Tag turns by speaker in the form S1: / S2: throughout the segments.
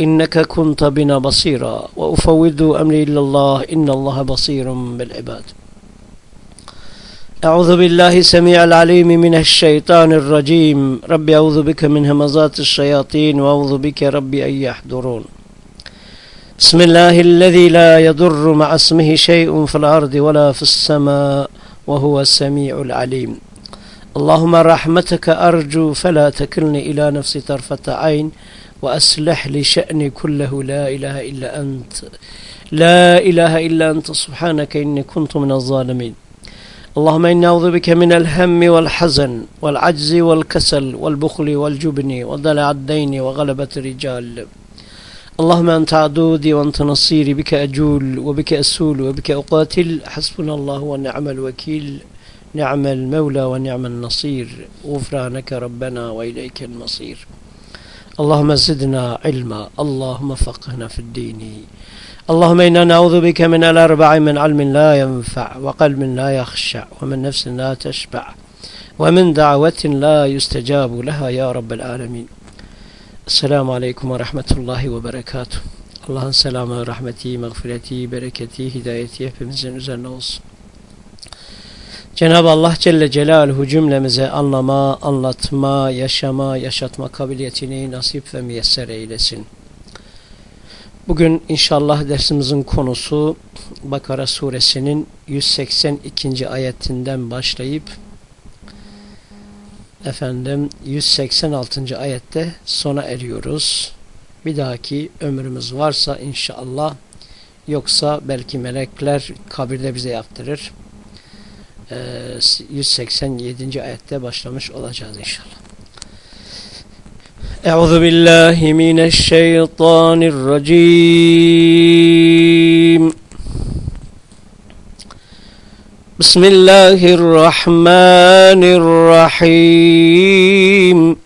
S1: إنك كنت بنا بصيرا وأفوض أمري إلى الله إن الله بصير بالعباد. أعوذ بالله سميع العليم من الشيطان الرجيم. ربي أعوذ بك من همزات الشياطين وأعوذ بك ربي أن يحضرون. بسم الله الذي لا يضر مع اسمه شيء في الأرض ولا في السماء وهو السميع العليم. اللهم رحمتك أرجو فلا تكلني إلى نفسي طرفة عين وأصلح لي شأني كله. لا إله إلا أنت. لا إله إلا أنت. سبحانك إني كنت من الظالمين. اللهم إني أعوذ بك من الهم والحزن والعجز والكسل والبخل والجبن وضلع الدين وغلبة الرجال. اللهم أنت عدودي وأنت نصيري. بك أجول وبك أسول وبك أقاتل. حسبنا الله ونعم الوكيل. نعم المولى ونعم النصير. غفرانك ربنا وإليك المصير. اللهم زدنا علما. اللهم فقهنا في الدين. اللهم إنا نعوذ بك من الأربع من علم لا ينفع وقلب لا يخشع ومن نفس لا تشبع ومن دعوة لا يستجاب لها يا رب العالمين. Esselamu Aleyküm ve Rahmetullahi ve Berekatuhu. Allah'ın selamı, rahmeti, mağfireti, bereketi, hidayeti hepimizin üzerine olsun. Cenab-ı Allah Celle Celaluhu cümlemize anlama, anlatma, yaşama, yaşatma kabiliyetini nasip ve müyesser eylesin. Bugün inşallah dersimizin konusu Bakara suresinin 182. ayetinden başlayıp efendim 186. ayette sona eriyoruz. Bir dahaki ömrümüz varsa inşallah yoksa belki melekler kabirde bize yaptırır. Ee, 187. ayette başlamış olacağız inşallah. Euzu billahi mineşşeytanirracim. Bismillahirrahmanirrahim.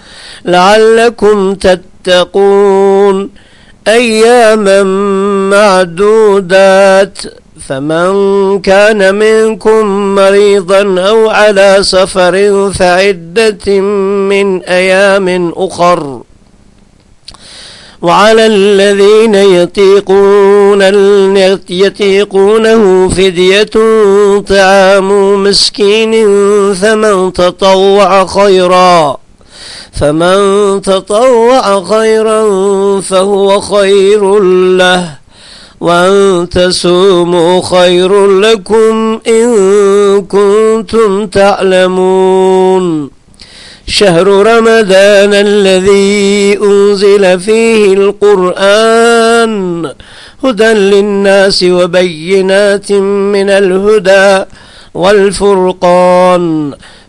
S1: لعلكم تتقون. أياما معدودات. فمن كان منكم مريضا أو على سفر فعدة من أيام أخر. وعلى الذين يطيقون يطيقونه فدية طعام مسكين فمن تطوع خيرا. فمن تطوع خيرا فهو خير له وأن تسوموا خير لكم إن كنتم تعلمون. شهر رمضان الذي أنزل فيه القرآن هدى للناس وبينات من الهدى والفرقان.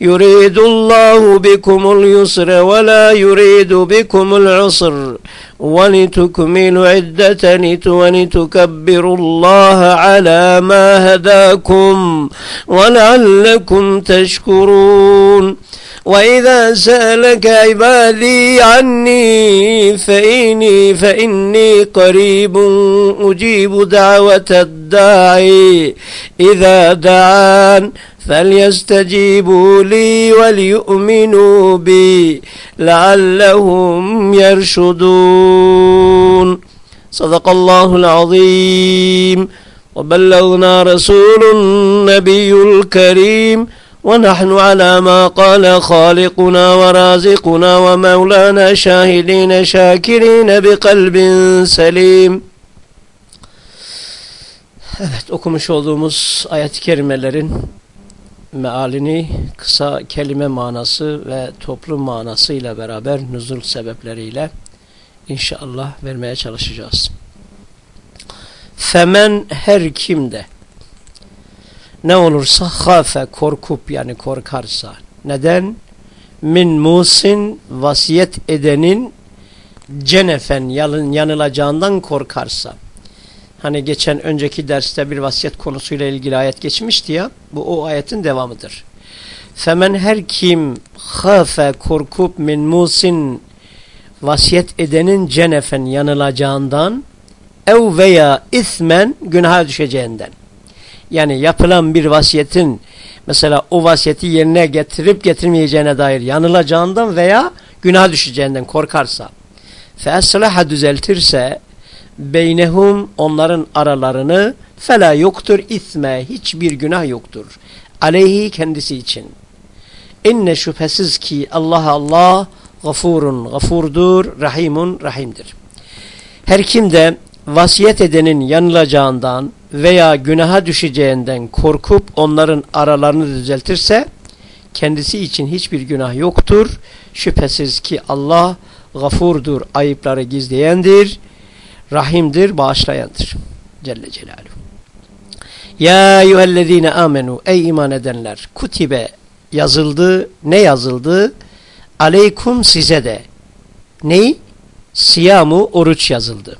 S1: يريد الله بكم اليسر ولا يريد بكم العسر ولتكملوا عدة ولتكبروا الله على ما هداكم ولعلكم تشكرون. وإذا سألك عبادي عني فإني فإني قريب أجيب دعوة الداعي إذا دعان. فليستجيبوا لي وليؤمنوا بي لعلهم يرشدون صدق الله العظيم وبلغنا رسول النبي الكريم ونحن على ما قال خالقنا ورازقنا ومولانا شاهدين شاكرين بقلب سليم Evet okumuş olduğumuz ayet-i kerimelerin mealini kısa kelime manası ve toplum manasıyla beraber nüzul sebepleriyle inşallah vermeye çalışacağız. Femen her kimde ne olursa hafe korkup yani korkarsa neden? Min musin vasiyet edenin cenefen yanılacağından korkarsa Hani geçen önceki derste bir vasiyet konusuyla ilgili ayet geçmişti ya. Bu o ayetin devamıdır. Femen her kim hafe korkup min musin vasiyet edenin cenefen yanılacağından ev veya ismen günaha düşeceğinden. Yani yapılan bir vasiyetin mesela o vasiyeti yerine getirip getirmeyeceğine dair yanılacağından veya günah düşeceğinden korkarsa fe düzeltirse beynehum onların aralarını fela yoktur isme hiçbir günah yoktur. Aleyhi kendisi için. İnne şüphesiz ki Allah Allah gafurun gafurdur, rahimun rahimdir. Her kim de vasiyet edenin yanılacağından veya günaha düşeceğinden korkup onların aralarını düzeltirse kendisi için hiçbir günah yoktur. Şüphesiz ki Allah gafurdur, ayıpları gizleyendir rahimdir, bağışlayandır. Celle Celaluhu. Ya eyyühellezine amenu ey iman edenler kutibe yazıldı. Ne yazıldı? Aleykum size de. Ney siyamu oruç yazıldı.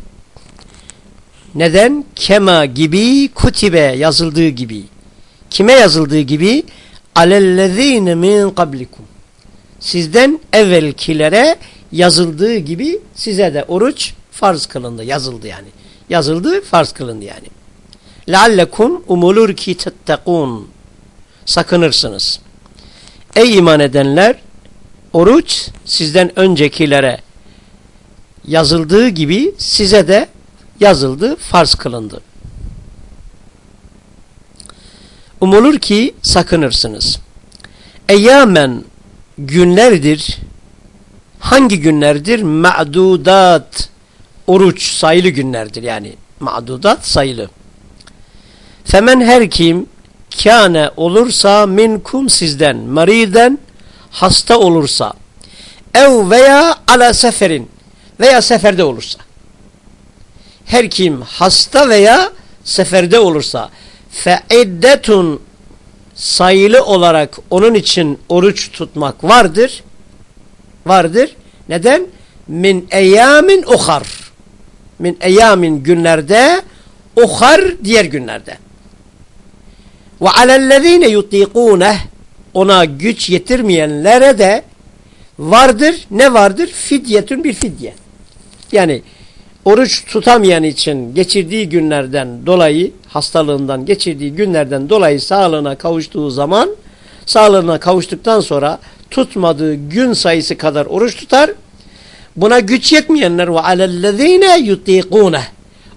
S1: Neden? Kema gibi kutibe yazıldığı gibi. Kime yazıldığı gibi? Alellezine min kablikum. Sizden evvelkilere yazıldığı gibi size de oruç farz kılındı, yazıldı yani. Yazıldı, farz kılındı yani. لَعَلَّكُمْ umulur ki tettekûn. Sakınırsınız. Ey iman edenler, oruç sizden öncekilere yazıldığı gibi size de yazıldı, farz kılındı. Umulur ki sakınırsınız. Eyyamen günlerdir. Hangi günlerdir? Ma'dudat oruç sayılı günlerdir yani ma'dudat sayılı. Femen her kim kâne olursa minkum sizden mariden hasta olursa ev veya ala seferin veya seferde olursa her kim hasta veya seferde olursa fe iddetun sayılı olarak onun için oruç tutmak vardır. Vardır. Neden? Min eyyamin uhar. Min eyyamin günlerde uhar diğer günlerde. Ve alellezine yutikûneh ona güç yetirmeyenlere de vardır. Ne vardır? Fidyetün bir fidye. Yani oruç tutamayan için geçirdiği günlerden dolayı hastalığından geçirdiği günlerden dolayı sağlığına kavuştuğu zaman sağlığına kavuştuktan sonra tutmadığı gün sayısı kadar oruç tutar. Buna güç yetmeyenler ve alellezine yutikûne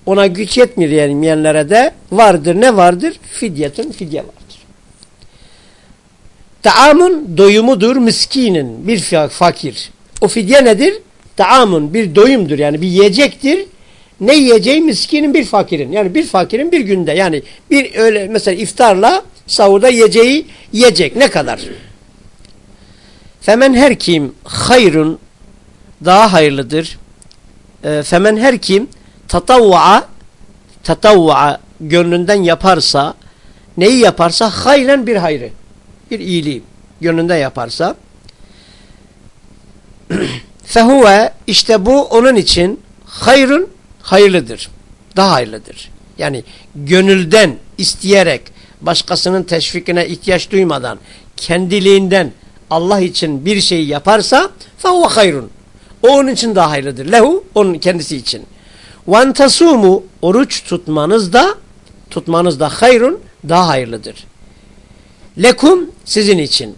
S1: ona güç yetmeyenlere de vardır. Ne vardır? Fidyetun fidye vardır. Taamun doyumudur miskinin bir fakir. O fidye nedir? Taamun bir doyumdur yani bir yiyecektir. Ne yiyeceği miskinin bir fakirin. Yani bir fakirin bir günde yani bir öyle mesela iftarla sahurda yiyeceği yiyecek ne kadar? Femen her kim hayrun daha hayırlıdır. E, femen her kim tatavva tatavva gönlünden yaparsa neyi yaparsa hayren bir hayrı bir iyiliği gönlünde yaparsa fehuve işte bu onun için hayrun hayırlıdır. Daha hayırlıdır. Yani gönülden isteyerek başkasının teşvikine ihtiyaç duymadan kendiliğinden Allah için bir şey yaparsa fehuve hayrun. O onun için daha hayırlıdır. Lehu onun kendisi için. Ven tasumu oruç tutmanız da tutmanız da hayrun daha hayırlıdır. Lekum sizin için.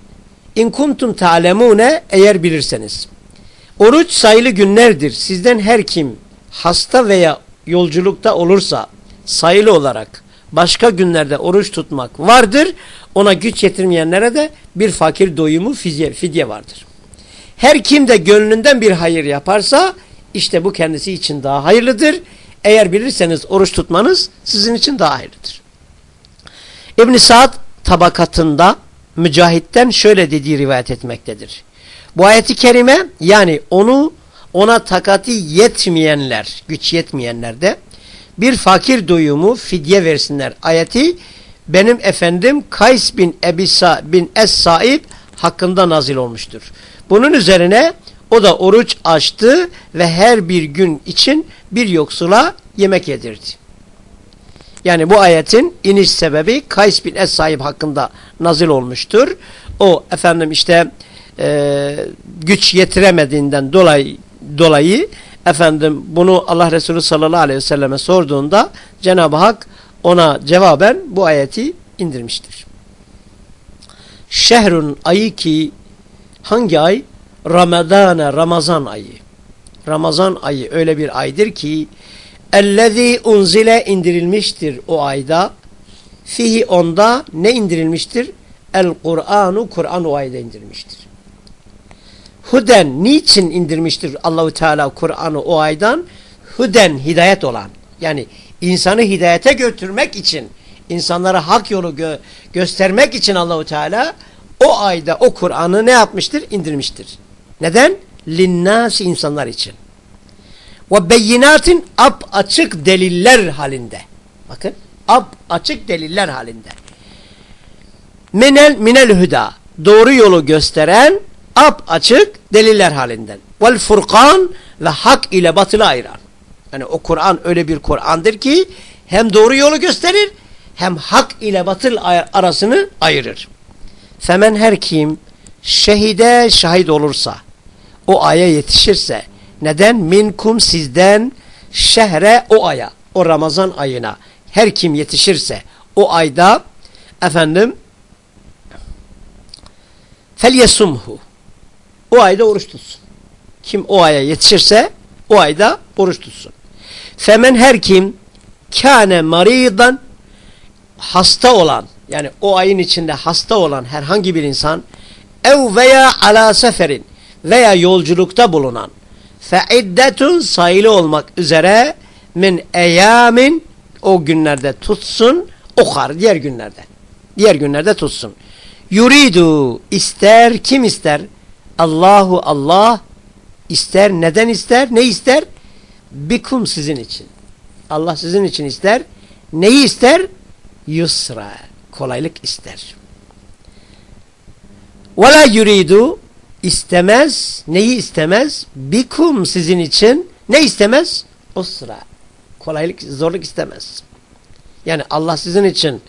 S1: İn kuntum ta'lemune eğer bilirseniz. Oruç sayılı günlerdir. Sizden her kim hasta veya yolculukta olursa sayılı olarak başka günlerde oruç tutmak vardır. Ona güç yetirmeyenlere de bir fakir doyumu fidye, fidye vardır. Her kim de gönlünden bir hayır yaparsa işte bu kendisi için daha hayırlıdır. Eğer bilirseniz oruç tutmanız sizin için daha hayırlıdır. İbn-i Sa'd tabakatında Mücahit'ten şöyle dediği rivayet etmektedir. Bu ayeti kerime yani onu ona takati yetmeyenler, güç yetmeyenler de bir fakir doyumu fidye versinler. Ayeti benim efendim Kays bin Ebisa bin Es-Saib hakkında nazil olmuştur. Bunun üzerine o da oruç açtı ve her bir gün için bir yoksula yemek yedirdi. Yani bu ayetin iniş sebebi Kays bin Es-Saib hakkında nazil olmuştur. O efendim işte e, güç yetiremediğinden dolayı dolayı efendim bunu Allah Resulü sallallahu aleyhi ve selleme sorduğunda Cenab-ı Hak ona cevaben bu ayeti indirmiştir. Şehrun ayı ki hangi ay? Ramadana Ramazan ayı. Ramazan ayı öyle bir aydır ki ellezî unzile indirilmiştir o ayda fihi onda ne indirilmiştir? El Kur'anu Kur'an o ayda indirilmiştir. Huden niçin indirmiştir Allahu Teala Kur'an'ı o aydan? Huden hidayet olan. Yani insanı hidayete götürmek için, insanlara hak yolu gö göstermek için Allahu Teala o ayda o Kur'an'ı ne yapmıştır? İndirmiştir. Neden? Linnas insanlar için. Ve beyinatin ap açık deliller halinde. Bakın ap açık deliller halinde. Minel minel huda doğru yolu gösteren ap açık deliller halinden. Vel furkan ve hak ile batılı ayıran. Yani o Kur'an öyle bir Kur'an'dır ki hem doğru yolu gösterir hem hak ile batıl arasını ayırır. Femen her kim şehide şahit olursa o aya yetişirse neden? Minkum sizden şehre o aya o Ramazan ayına her kim yetişirse o ayda efendim felyesumhu o ayda oruç tutsun. Kim o aya yetişirse o ayda oruç tutsun. Femen her kim kâne maridan hasta olan yani o ayın içinde hasta olan herhangi bir insan ev veya ala seferin veya yolculukta bulunan fe iddetun sayılı olmak üzere min eyamin o günlerde tutsun okar diğer günlerde diğer günlerde tutsun yuridu ister kim ister Allahu Allah ister neden ister ne ister bikum sizin için Allah sizin için ister neyi ister? Yusra Kolaylık ister. Ve la yuridu istemez. Neyi istemez? Bikum sizin için. Ne istemez? Usra. Kolaylık, zorluk istemez. Yani Allah sizin için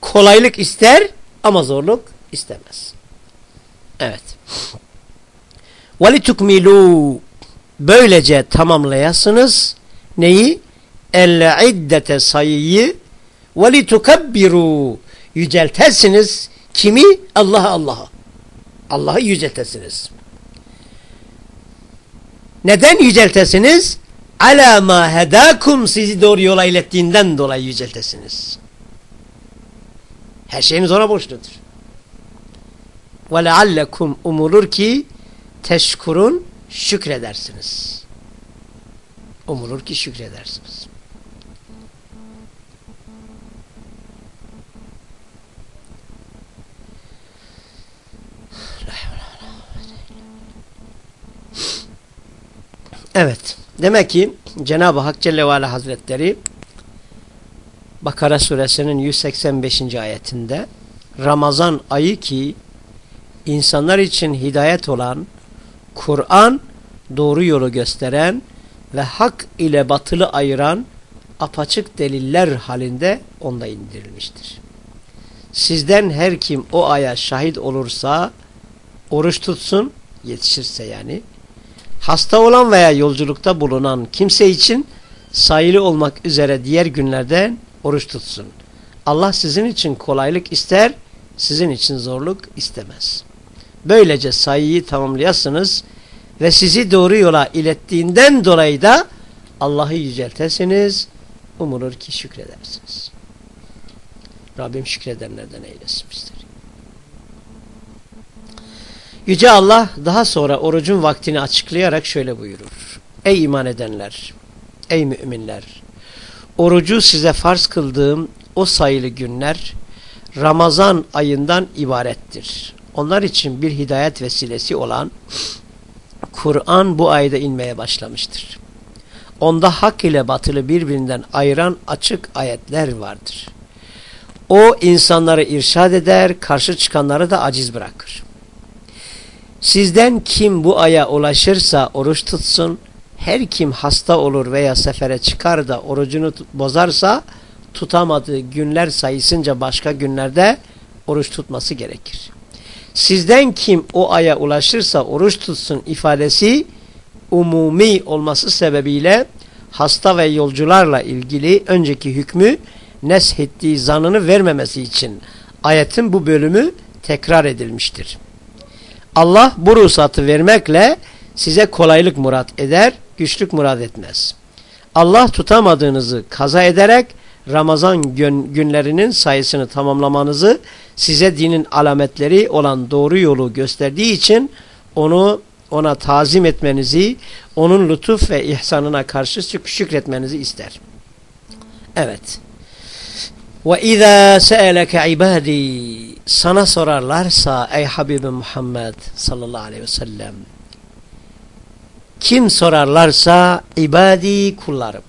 S1: kolaylık ister ama zorluk istemez. Evet. وَلِتُكْمِلُوا Böylece tamamlayasınız. Neyi? El iddete sayıyı وَلِتُكَبِّرُوا Yüceltesiniz. Kimi? Allah'a Allah'a. Allah'ı yüceltesiniz. Neden yüceltesiniz? Ala ma hedakum sizi doğru yola ilettiğinden dolayı yüceltesiniz. Her şeyimiz ona borçludur. Ve leallekum umulur ki teşkurun şükredersiniz. Umulur ki şükredersiniz. Evet. Demek ki Cenab-ı Hak Celle ve Hazretleri Bakara suresinin 185. ayetinde Ramazan ayı ki insanlar için hidayet olan Kur'an doğru yolu gösteren ve hak ile batılı ayıran apaçık deliller halinde onda indirilmiştir. Sizden her kim o aya şahit olursa oruç tutsun yetişirse yani hasta olan veya yolculukta bulunan kimse için sayılı olmak üzere diğer günlerden oruç tutsun. Allah sizin için kolaylık ister, sizin için zorluk istemez. Böylece sayıyı tamamlayasınız ve sizi doğru yola ilettiğinden dolayı da Allah'ı yüceltesiniz, umulur ki şükredersiniz. Rabbim şükredenlerden eylesin bizleri. Yüce Allah daha sonra orucun vaktini açıklayarak şöyle buyurur. Ey iman edenler, ey müminler, orucu size farz kıldığım o sayılı günler Ramazan ayından ibarettir. Onlar için bir hidayet vesilesi olan Kur'an bu ayda inmeye başlamıştır. Onda hak ile batılı birbirinden ayıran açık ayetler vardır. O insanları irşad eder, karşı çıkanları da aciz bırakır. Sizden kim bu aya ulaşırsa oruç tutsun, her kim hasta olur veya sefere çıkar da orucunu bozarsa tutamadığı günler sayısınca başka günlerde oruç tutması gerekir. Sizden kim o aya ulaşırsa oruç tutsun ifadesi umumi olması sebebiyle hasta ve yolcularla ilgili önceki hükmü neshettiği zanını vermemesi için ayetin bu bölümü tekrar edilmiştir. Allah bu ruhsatı vermekle size kolaylık murat eder, güçlük murat etmez. Allah tutamadığınızı kaza ederek Ramazan gün, günlerinin sayısını tamamlamanızı size dinin alametleri olan doğru yolu gösterdiği için onu ona tazim etmenizi, onun lütuf ve ihsanına karşı şükretmenizi ister. Evet. Ve izâ se'eleke sana sorarlarsa ey Habibim Muhammed sallallahu aleyhi ve sellem kim sorarlarsa ibadi kullarım.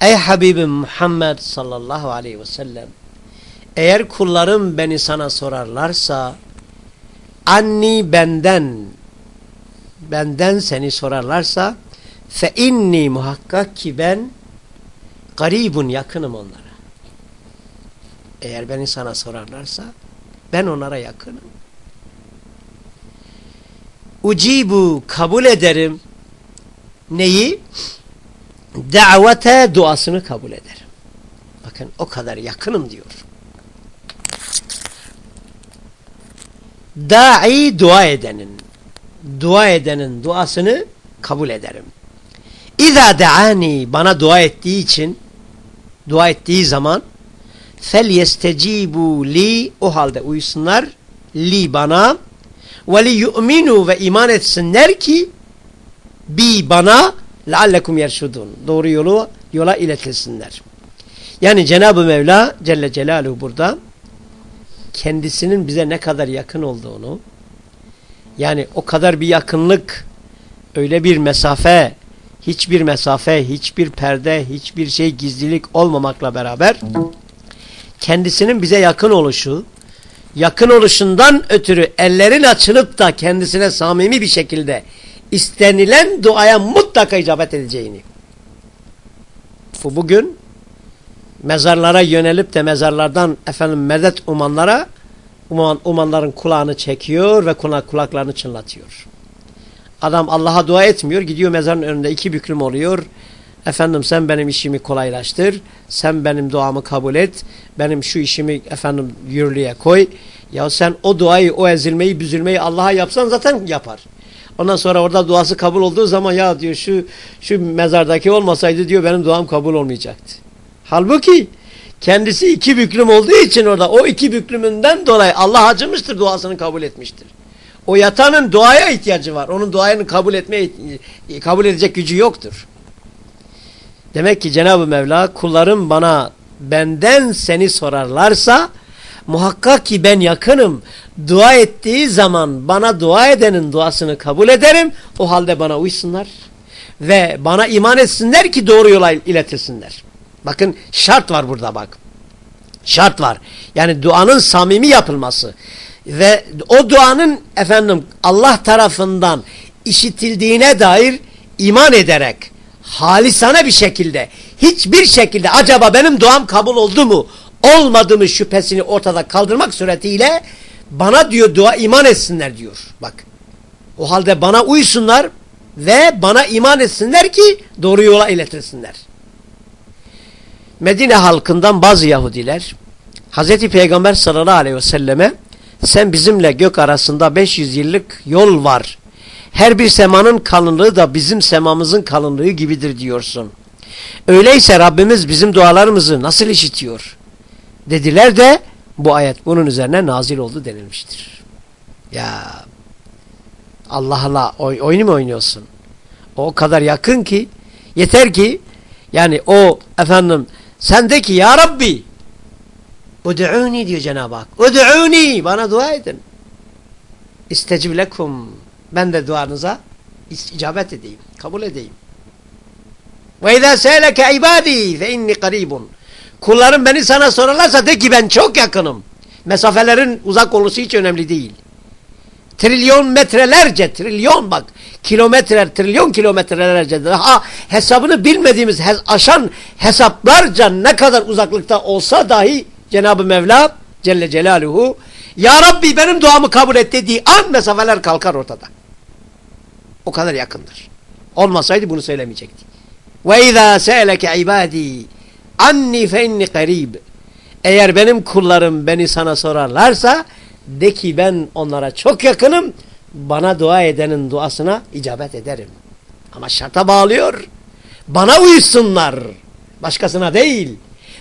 S1: Ey Habibim Muhammed sallallahu aleyhi ve sellem eğer kullarım beni sana sorarlarsa anni benden benden seni sorarlarsa fe inni muhakkak ki ben garibun yakınım onlara. Eğer beni sana sorarlarsa ben onlara yakınım. Ucibu kabul ederim. Neyi? Davete duasını kabul ederim. Bakın o kadar yakınım diyor. Da'i dua edenin dua edenin duasını kabul ederim. İza daani bana dua ettiği için dua ettiği zaman fel yestecibu li o halde uysunlar li bana ve li yu'minu ve iman etsinler ki bi bana leallekum yerşudun doğru yolu yola iletilsinler. Yani Cenab-ı Mevla Celle Celaluhu burada kendisinin bize ne kadar yakın olduğunu yani o kadar bir yakınlık öyle bir mesafe hiçbir mesafe, hiçbir perde, hiçbir şey gizlilik olmamakla beraber kendisinin bize yakın oluşu, yakın oluşundan ötürü ellerin açılıp da kendisine samimi bir şekilde istenilen duaya mutlaka icabet edeceğini. Bu bugün mezarlara yönelip de mezarlardan efendim medet umanlara uman, umanların kulağını çekiyor ve kulak, kulaklarını çınlatıyor. Adam Allah'a dua etmiyor. Gidiyor mezarın önünde iki büklüm oluyor. Efendim sen benim işimi kolaylaştır. Sen benim duamı kabul et. Benim şu işimi efendim yürürlüğe koy. Ya sen o duayı, o ezilmeyi, büzülmeyi Allah'a yapsan zaten yapar. Ondan sonra orada duası kabul olduğu zaman ya diyor şu şu mezardaki olmasaydı diyor benim duam kabul olmayacaktı. Halbuki kendisi iki büklüm olduğu için orada o iki büklümünden dolayı Allah acımıştır duasını kabul etmiştir. O yatanın duaya ihtiyacı var. Onun duayını kabul etmeye kabul edecek gücü yoktur. Demek ki Cenab-ı Mevla kullarım bana benden seni sorarlarsa muhakkak ki ben yakınım. Dua ettiği zaman bana dua edenin duasını kabul ederim. O halde bana uysunlar ve bana iman etsinler ki doğru yola iletilsinler. Bakın şart var burada bak. Şart var. Yani duanın samimi yapılması ve o duanın efendim Allah tarafından işitildiğine dair iman ederek halisane bir şekilde hiçbir şekilde acaba benim duam kabul oldu mu olmadı mı şüphesini ortada kaldırmak suretiyle bana diyor dua iman etsinler diyor. Bak o halde bana uysunlar ve bana iman etsinler ki doğru yola iletilsinler. Medine halkından bazı Yahudiler Hz. Peygamber sallallahu aleyhi ve selleme sen bizimle gök arasında 500 yıllık yol var. Her bir semanın kalınlığı da bizim semamızın kalınlığı gibidir diyorsun. Öyleyse Rabbimiz bizim dualarımızı nasıl işitiyor? Dediler de bu ayet bunun üzerine nazil oldu denilmiştir. Ya Allah'la oy, oyunu mu oynuyorsun? O kadar yakın ki yeter ki yani o efendim sendeki ya Rabbi Ud'uni diyor Cenab-ı Hak. Ud'uni bana dua edin. İstecib. Ben de duanıza icabet edeyim. Kabul edeyim. Ve izâ se'leke ibâdî fe inni qaribun. Kullarım beni sana sorarlarsa de ki ben çok yakınım. Mesafelerin uzak olması hiç önemli değil. Trilyon metrelerce, trilyon bak, kilometreler, trilyon kilometrelerce daha hesabını bilmediğimiz hes aşan hesaplarca ne kadar uzaklıkta olsa dahi Cenab-ı Mevla Celle Celaluhu Ya Rabbi benim duamı kabul et dediği an mesafeler kalkar ortada. O kadar yakındır. Olmasaydı bunu söylemeyecekti. Ve izâ se'leke ibâdî anni fe inni qarib. Eğer benim kullarım beni sana sorarlarsa de ki ben onlara çok yakınım. Bana dua edenin duasına icabet ederim. Ama şarta bağlıyor. Bana uysunlar. Başkasına değil.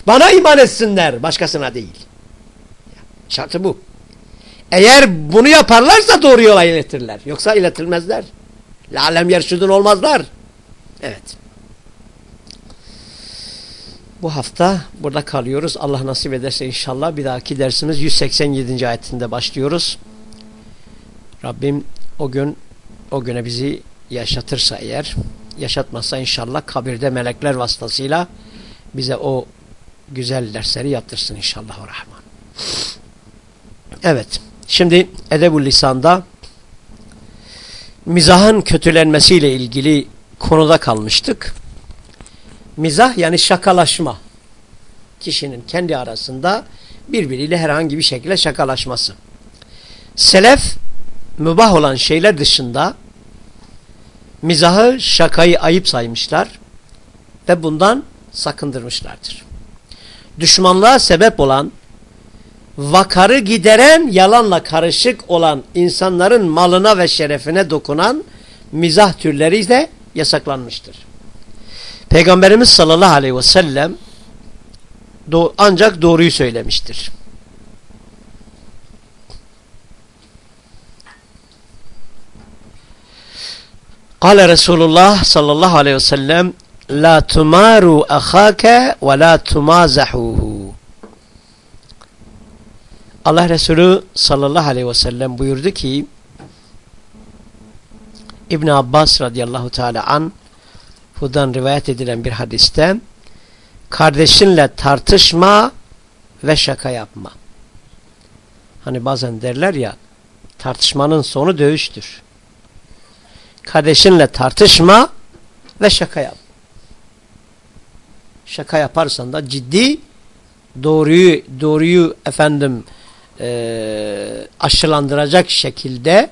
S1: Bana iman etsinler. Başkasına değil. Şartı bu. Eğer bunu yaparlarsa doğru yola iletirler. Yoksa iletilmezler. Lalem yerşudun olmazlar. Evet. Bu hafta burada kalıyoruz. Allah nasip ederse inşallah bir dahaki dersimiz 187. ayetinde başlıyoruz. Rabbim o gün o güne bizi yaşatırsa eğer yaşatmazsa inşallah kabirde melekler vasıtasıyla bize o güzel dersleri yaptırsın inşallah o rahman. Evet. Şimdi edebul lisanda mizahın kötülenmesiyle ilgili konuda kalmıştık. Mizah yani şakalaşma. Kişinin kendi arasında birbiriyle herhangi bir şekilde şakalaşması. Selef mübah olan şeyler dışında mizahı şakayı ayıp saymışlar ve bundan sakındırmışlardır. Düşmanlığa sebep olan vakarı gideren yalanla karışık olan insanların malına ve şerefine dokunan mizah türleri de yasaklanmıştır. Peygamberimiz sallallahu aleyhi ve sellem ancak doğruyu söylemiştir. Kale Resulullah sallallahu aleyhi ve sellem La tumaru ahake ve la tumazahuhu Allah Resulü sallallahu aleyhi ve sellem buyurdu ki İbn Abbas radıyallahu teala an Hudan rivayet edilen bir hadiste kardeşinle tartışma ve şaka yapma. Hani bazen derler ya tartışmanın sonu dövüştür. Kardeşinle tartışma ve şaka yap. Şaka yaparsan da ciddi doğruyu doğruyu efendim e, aşılandıracak şekilde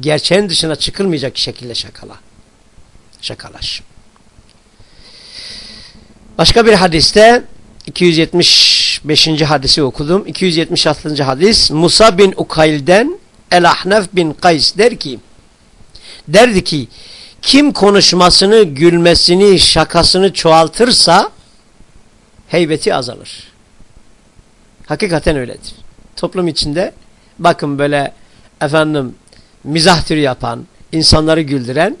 S1: gerçeğin dışına çıkılmayacak şekilde şakala. Şakalaş. Başka bir hadiste 275. hadisi okudum. 276. hadis Musa bin Ukayl'den El-Ahnef bin Kays der ki derdi ki kim konuşmasını, gülmesini, şakasını çoğaltırsa heybeti azalır. Hakikaten öyledir. Toplum içinde bakın böyle efendim mizah türü yapan, insanları güldüren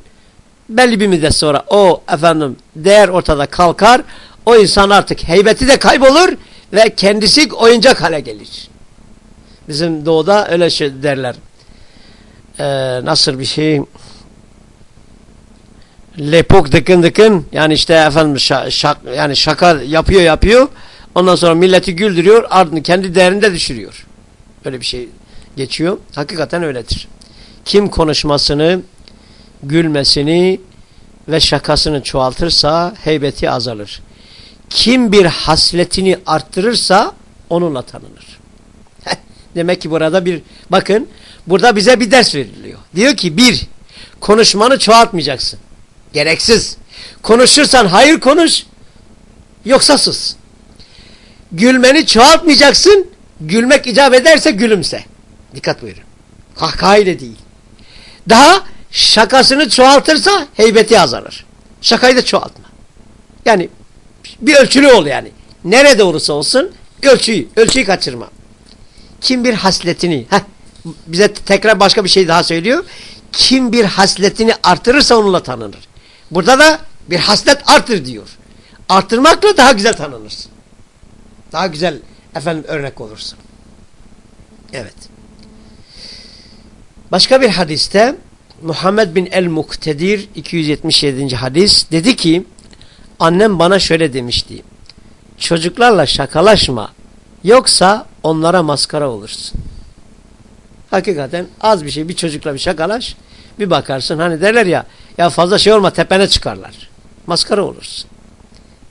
S1: belli bir müddet sonra o efendim değer ortada kalkar. O insan artık heybeti de kaybolur ve kendisi oyuncak hale gelir. Bizim doğuda öyle şey derler. Ee, nasıl bir şey lepok dıkın dıkın yani işte efendim şak, şak, yani şaka yapıyor yapıyor ondan sonra milleti güldürüyor ardını kendi değerinde düşürüyor. Öyle bir şey geçiyor. Hakikaten öyledir. Kim konuşmasını gülmesini ve şakasını çoğaltırsa heybeti azalır. Kim bir hasletini arttırırsa onunla tanınır. Demek ki burada bir bakın burada bize bir ders veriliyor. Diyor ki bir konuşmanı çoğaltmayacaksın. Gereksiz. Konuşursan hayır konuş yoksa sus. Gülmeni çoğaltmayacaksın. Gülmek icap ederse gülümse. Dikkat buyurun. Kahkahayla değil. Daha şakasını çoğaltırsa heybeti azalır. Şakayı da çoğaltma. Yani bir ölçülü ol yani. Nerede olursa olsun ölçüyü, ölçüyü kaçırma. Kim bir hasletini, heh, bize tekrar başka bir şey daha söylüyor. Kim bir hasletini artırırsa onunla tanınır. Burada da bir haslet artır diyor. Artırmakla daha güzel tanınırsın. Daha güzel efendim örnek olursun. Evet. Başka bir hadiste Muhammed bin el-Muktedir 277. hadis dedi ki annem bana şöyle demişti. Çocuklarla şakalaşma yoksa onlara maskara olursun. Hakikaten az bir şey bir çocukla bir şakalaş bir bakarsın hani derler ya ya fazla şey olma tepene çıkarlar. Maskara olursun.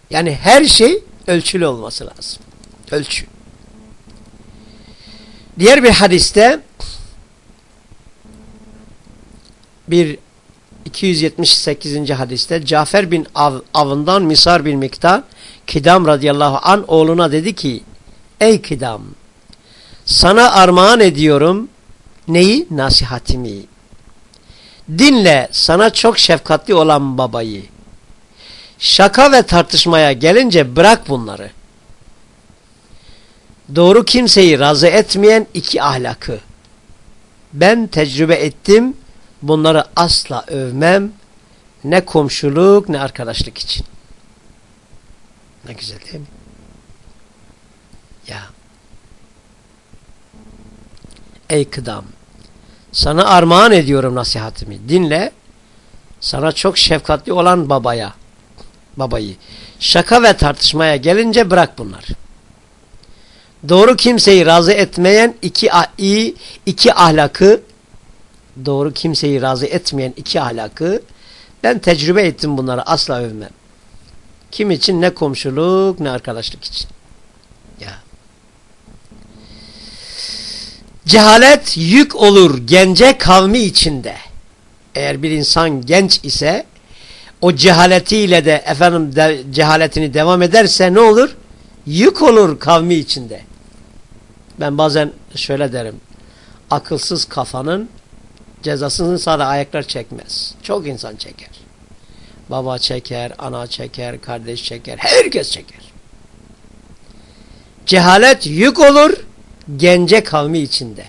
S1: Yani her şey ölçülü olması lazım. Ölçü. Diğer bir hadiste bir 278. hadiste Cafer bin Av, Av'ından Misar bin Miktar Kidam radıyallahu an oğluna dedi ki Ey Kidam sana armağan ediyorum neyi? Nasihatimi. Dinle sana çok şefkatli olan babayı. Şaka ve tartışmaya gelince bırak bunları. Doğru kimseyi razı etmeyen iki ahlakı. Ben tecrübe ettim bunları asla övmem. Ne komşuluk ne arkadaşlık için. Ne güzel değil mi? Ya. Ey kıdam. Sana armağan ediyorum nasihatimi. Dinle. Sana çok şefkatli olan babaya. Babayı. Şaka ve tartışmaya gelince bırak bunlar. Doğru kimseyi razı etmeyen iki, iyi, iki ahlakı doğru kimseyi razı etmeyen iki ahlakı ben tecrübe ettim bunları asla övmem. Kim için ne komşuluk ne arkadaşlık için. Ya. Cehalet yük olur gence kavmi içinde. Eğer bir insan genç ise o cehaletiyle de efendim de, cehaletini devam ederse ne olur? Yük olur kavmi içinde. Ben bazen şöyle derim. Akılsız kafanın cezasını sadece ayaklar çekmez. Çok insan çeker. Baba çeker, ana çeker, kardeş çeker, herkes çeker. Cehalet yük olur gence kavmi içinde.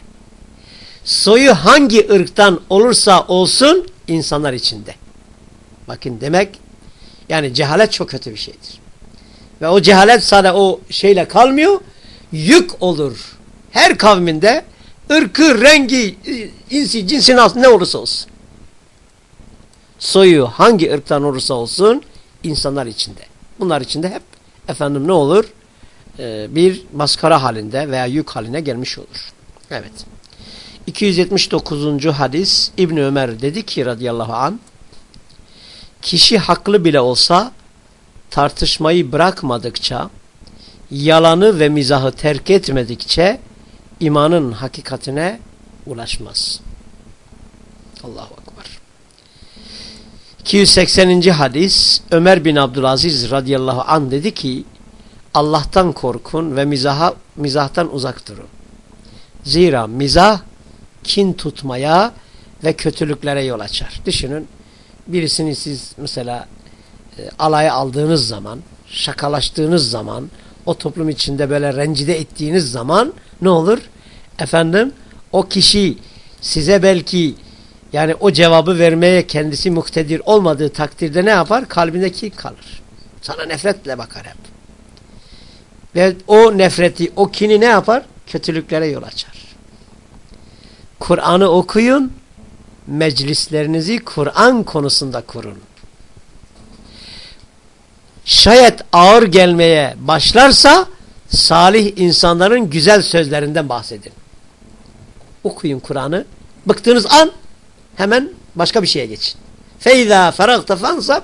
S1: Soyu hangi ırktan olursa olsun insanlar içinde. Bakın demek yani cehalet çok kötü bir şeydir. Ve o cehalet sadece o şeyle kalmıyor, yük olur. Her kavminde ırkı, rengi, insi, cinsi ne olursa olsun. Soyu hangi ırktan olursa olsun insanlar içinde. Bunlar içinde hep efendim ne olur? Ee, bir maskara halinde veya yük haline gelmiş olur. Evet. 279. hadis İbn Ömer dedi ki radıyallahu an kişi haklı bile olsa tartışmayı bırakmadıkça yalanı ve mizahı terk etmedikçe imanın hakikatine ulaşmaz. Allahu Ekber. 280. hadis Ömer bin Abdülaziz radıyallahu an dedi ki Allah'tan korkun ve mizaha, mizahtan uzak durun. Zira mizah kin tutmaya ve kötülüklere yol açar. Düşünün birisini siz mesela e, alaya aldığınız zaman, şakalaştığınız zaman, o toplum içinde böyle rencide ettiğiniz zaman ne olur? Efendim o kişi size belki yani o cevabı vermeye kendisi muktedir olmadığı takdirde ne yapar? Kalbindeki kalır. Sana nefretle bakar hep. Ve o nefreti, o kini ne yapar? Kötülüklere yol açar. Kur'an'ı okuyun, meclislerinizi Kur'an konusunda kurun. Şayet ağır gelmeye başlarsa salih insanların güzel sözlerinden bahsedin. Okuyun Kur'an'ı. Bıktığınız an hemen başka bir şeye geçin. Feyza feragta fansab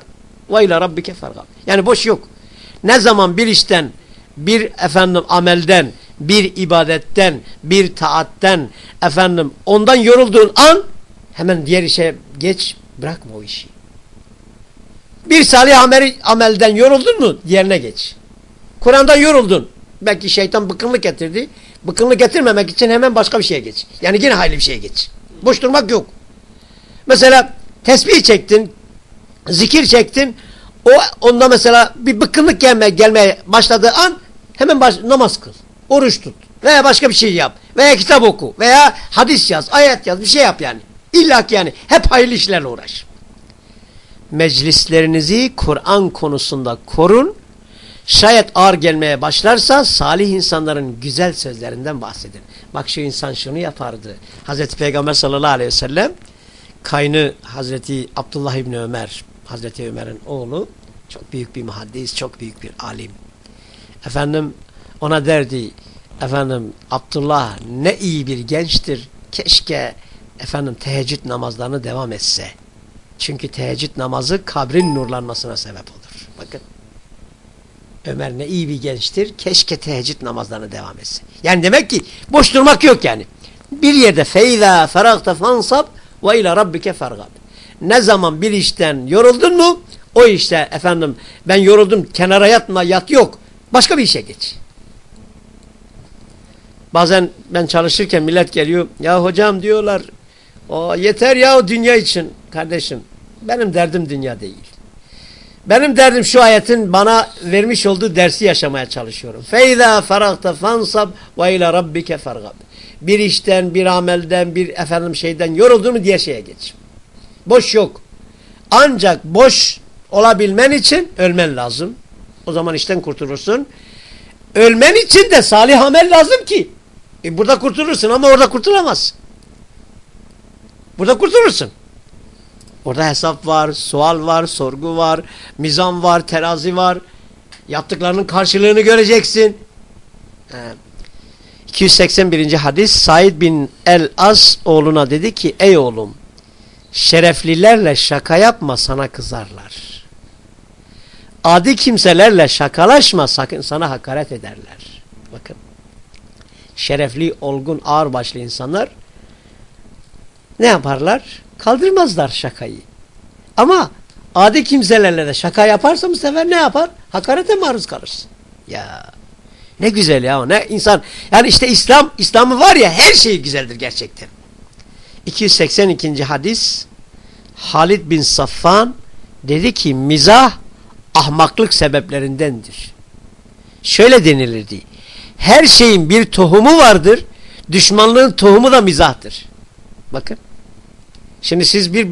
S1: ve ila rabbike fergab. Yani boş yok. Ne zaman bir işten, bir efendim amelden, bir ibadetten, bir taatten, efendim ondan yorulduğun an hemen diğer işe geç, bırakma o işi. Bir salih amel, amelden yoruldun mu diğerine geç. Kur'an'dan yoruldun. Belki şeytan bıkkınlık getirdi. Bıkkınlık getirmemek için hemen başka bir şeye geç. Yani yine hayli bir şeye geç. Boş durmak yok. Mesela tesbih çektin, zikir çektin. O onda mesela bir bıkkınlık gelme, gelmeye başladığı an hemen baş, namaz kıl. Oruç tut. Veya başka bir şey yap. Veya kitap oku. Veya hadis yaz, ayet yaz. Bir şey yap yani. İlla yani. Hep hayırlı işlerle uğraş. Meclislerinizi Kur'an konusunda korun. Şayet ağır gelmeye başlarsa salih insanların güzel sözlerinden bahsedin. Bak şu insan şunu yapardı. Hazreti Peygamber sallallahu aleyhi ve sellem kaynı Hazreti Abdullah İbni Ömer, Hazreti Ömer'in oğlu çok büyük bir muhaddis, çok büyük bir alim. Efendim ona derdi, efendim Abdullah ne iyi bir gençtir, keşke efendim teheccüd namazlarını devam etse. Çünkü teheccüd namazı kabrin nurlanmasına sebep olur. Bakın. Ömer ne iyi bir gençtir. Keşke teheccüd namazlarına devam etse. Yani demek ki boş durmak yok yani. Bir yerde feyza feragta fansab ve ila rabbike fergab. Ne zaman bir işten yoruldun mu o işte efendim ben yoruldum kenara yatma yat yok. Başka bir işe geç. Bazen ben çalışırken millet geliyor. Ya hocam diyorlar o yeter ya o dünya için kardeşim. Benim derdim dünya değil. Benim derdim şu ayetin bana vermiş olduğu dersi yaşamaya çalışıyorum. Feyza faragta fansab ve ila rabbike fargab. Bir işten, bir amelden, bir efendim şeyden yoruldun mu diğer şeye geç. Boş yok. Ancak boş olabilmen için ölmen lazım. O zaman işten kurtulursun. Ölmen için de salih amel lazım ki. E burada kurtulursun ama orada kurtulamazsın. Burada kurtulursun. Orada hesap var, sual var, sorgu var, mizan var, terazi var. Yaptıklarının karşılığını göreceksin. Ee, 281. hadis Said bin El-As oğluna dedi ki ey oğlum şereflilerle şaka yapma sana kızarlar. Adi kimselerle şakalaşma sakın sana hakaret ederler. Bakın şerefli, olgun, ağırbaşlı insanlar ne yaparlar? Kaldırmazlar şakayı. Ama adi kimselerle de şaka yaparsa bu sefer ne yapar? Hakarete maruz kalırsın. Ya ne güzel ya ne insan. Yani işte İslam, İslam'ı var ya her şey güzeldir gerçekten. 282. hadis Halid bin Safvan dedi ki mizah ahmaklık sebeplerindendir. Şöyle denilirdi. Her şeyin bir tohumu vardır. Düşmanlığın tohumu da mizahtır. Bakın. Şimdi siz bir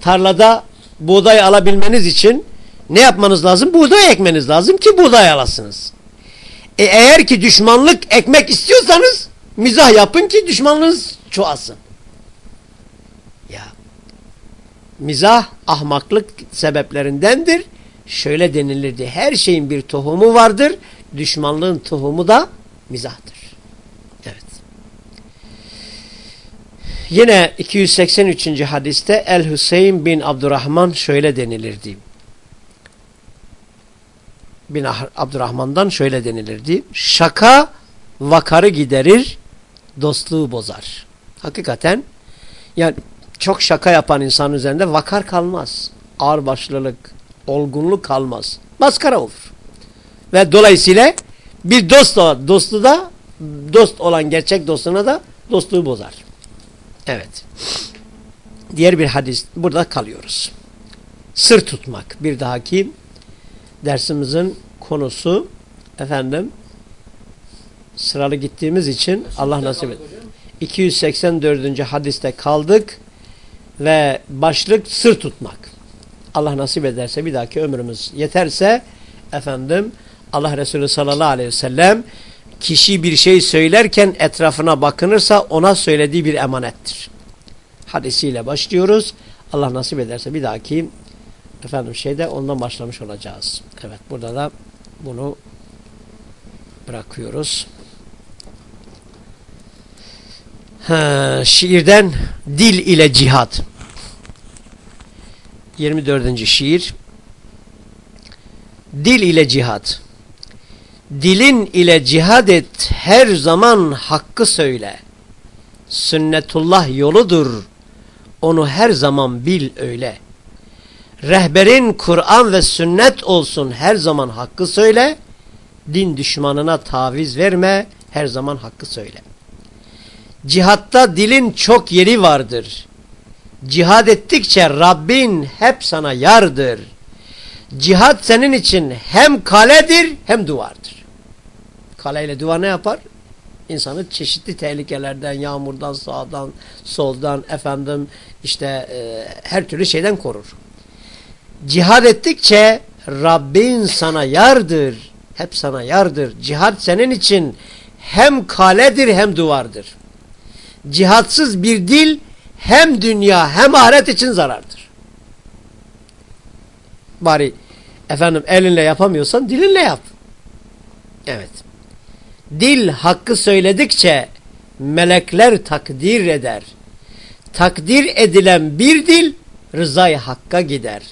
S1: tarlada buğday alabilmeniz için ne yapmanız lazım? Buğday ekmeniz lazım ki buğday alasınız. E eğer ki düşmanlık ekmek istiyorsanız mizah yapın ki düşmanlığınız çoğalsın. Ya mizah ahmaklık sebeplerindendir. şöyle denilirdi. Her şeyin bir tohumu vardır. Düşmanlığın tohumu da mizahtır. Evet. Yine 283. hadiste El Hüseyin bin Abdurrahman şöyle denilirdi. Bin Abdurrahman'dan şöyle denilirdi. Şaka vakarı giderir, dostluğu bozar. Hakikaten yani çok şaka yapan insan üzerinde vakar kalmaz. Ağırbaşlılık, olgunluk kalmaz. Maskara olur. Ve dolayısıyla bir dost da, dostu da dost olan gerçek dostuna da dostluğu bozar. Evet. Diğer bir hadis. Burada kalıyoruz. Sır tutmak. Bir dahaki dersimizin konusu efendim sıralı gittiğimiz için Allah nasip et. 284. hadiste kaldık ve başlık sır tutmak. Allah nasip ederse bir dahaki ömrümüz yeterse efendim Allah Resulü sallallahu aleyhi ve sellem kişi bir şey söylerken etrafına bakınırsa ona söylediği bir emanettir. Hadisiyle başlıyoruz. Allah nasip ederse bir dahaki efendim şeyde ondan başlamış olacağız. Evet burada da bunu bırakıyoruz. Ha, şiirden dil ile cihat. 24. şiir. Dil ile cihat. Dilin ile cihad et her zaman hakkı söyle. Sünnetullah yoludur. Onu her zaman bil öyle. Rehberin Kur'an ve sünnet olsun her zaman hakkı söyle. Din düşmanına taviz verme her zaman hakkı söyle. Cihatta dilin çok yeri vardır. Cihad ettikçe Rabbin hep sana yardır. Cihad senin için hem kaledir hem duvardır. Kaleyle duvar ne yapar? İnsanı çeşitli tehlikelerden, yağmurdan, sağdan, soldan, efendim işte e, her türlü şeyden korur. Cihad ettikçe Rabbin sana yardır. Hep sana yardır. Cihad senin için hem kaledir hem duvardır. Cihatsız bir dil hem dünya hem ahiret için zarardır. Bari efendim elinle yapamıyorsan dilinle yap. Evet. Dil hakkı söyledikçe melekler takdir eder. Takdir edilen bir dil rızayı hakka gider.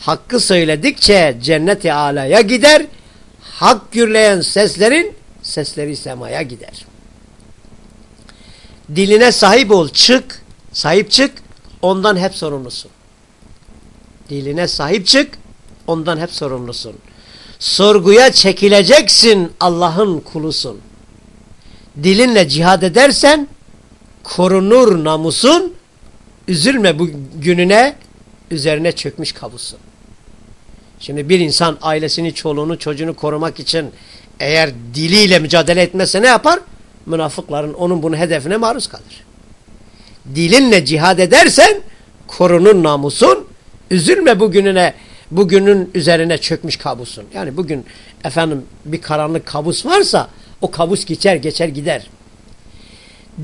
S1: Hakkı söyledikçe cenneti alaya gider. Hak gürleyen seslerin sesleri semaya gider. Diline sahip ol, çık, sahip çık, ondan hep sorumlusun. Diline sahip çık, ondan hep sorumlusun. Sorguya çekileceksin, Allah'ın kulusun. Dilinle cihad edersen, korunur namusun, üzülme bu gününe, üzerine çökmüş kabusun. Şimdi bir insan ailesini, çoluğunu, çocuğunu korumak için eğer diliyle mücadele etmezse ne yapar? Münafıkların onun bunu hedefine maruz kalır. Dilinle cihad edersen korunun namusun, üzülme bugününe, bugünün üzerine çökmüş kabusun. Yani bugün efendim bir karanlık kabus varsa o kabus geçer geçer gider.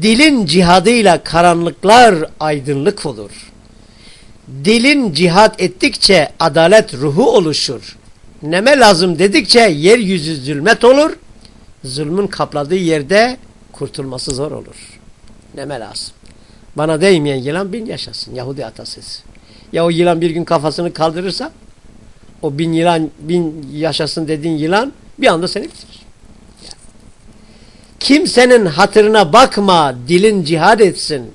S1: Dilin cihadıyla karanlıklar aydınlık olur. Dilin cihad ettikçe adalet ruhu oluşur. Neme lazım dedikçe yeryüzü zulmet olur. Zulmün kapladığı yerde kurtulması zor olur. Neme lazım. Bana değmeyen yılan bin yaşasın. Yahudi atasız. Ya o yılan bir gün kafasını kaldırırsa o bin yılan bin yaşasın dediğin yılan bir anda seni bitirir. Kimsenin hatırına bakma dilin cihad etsin.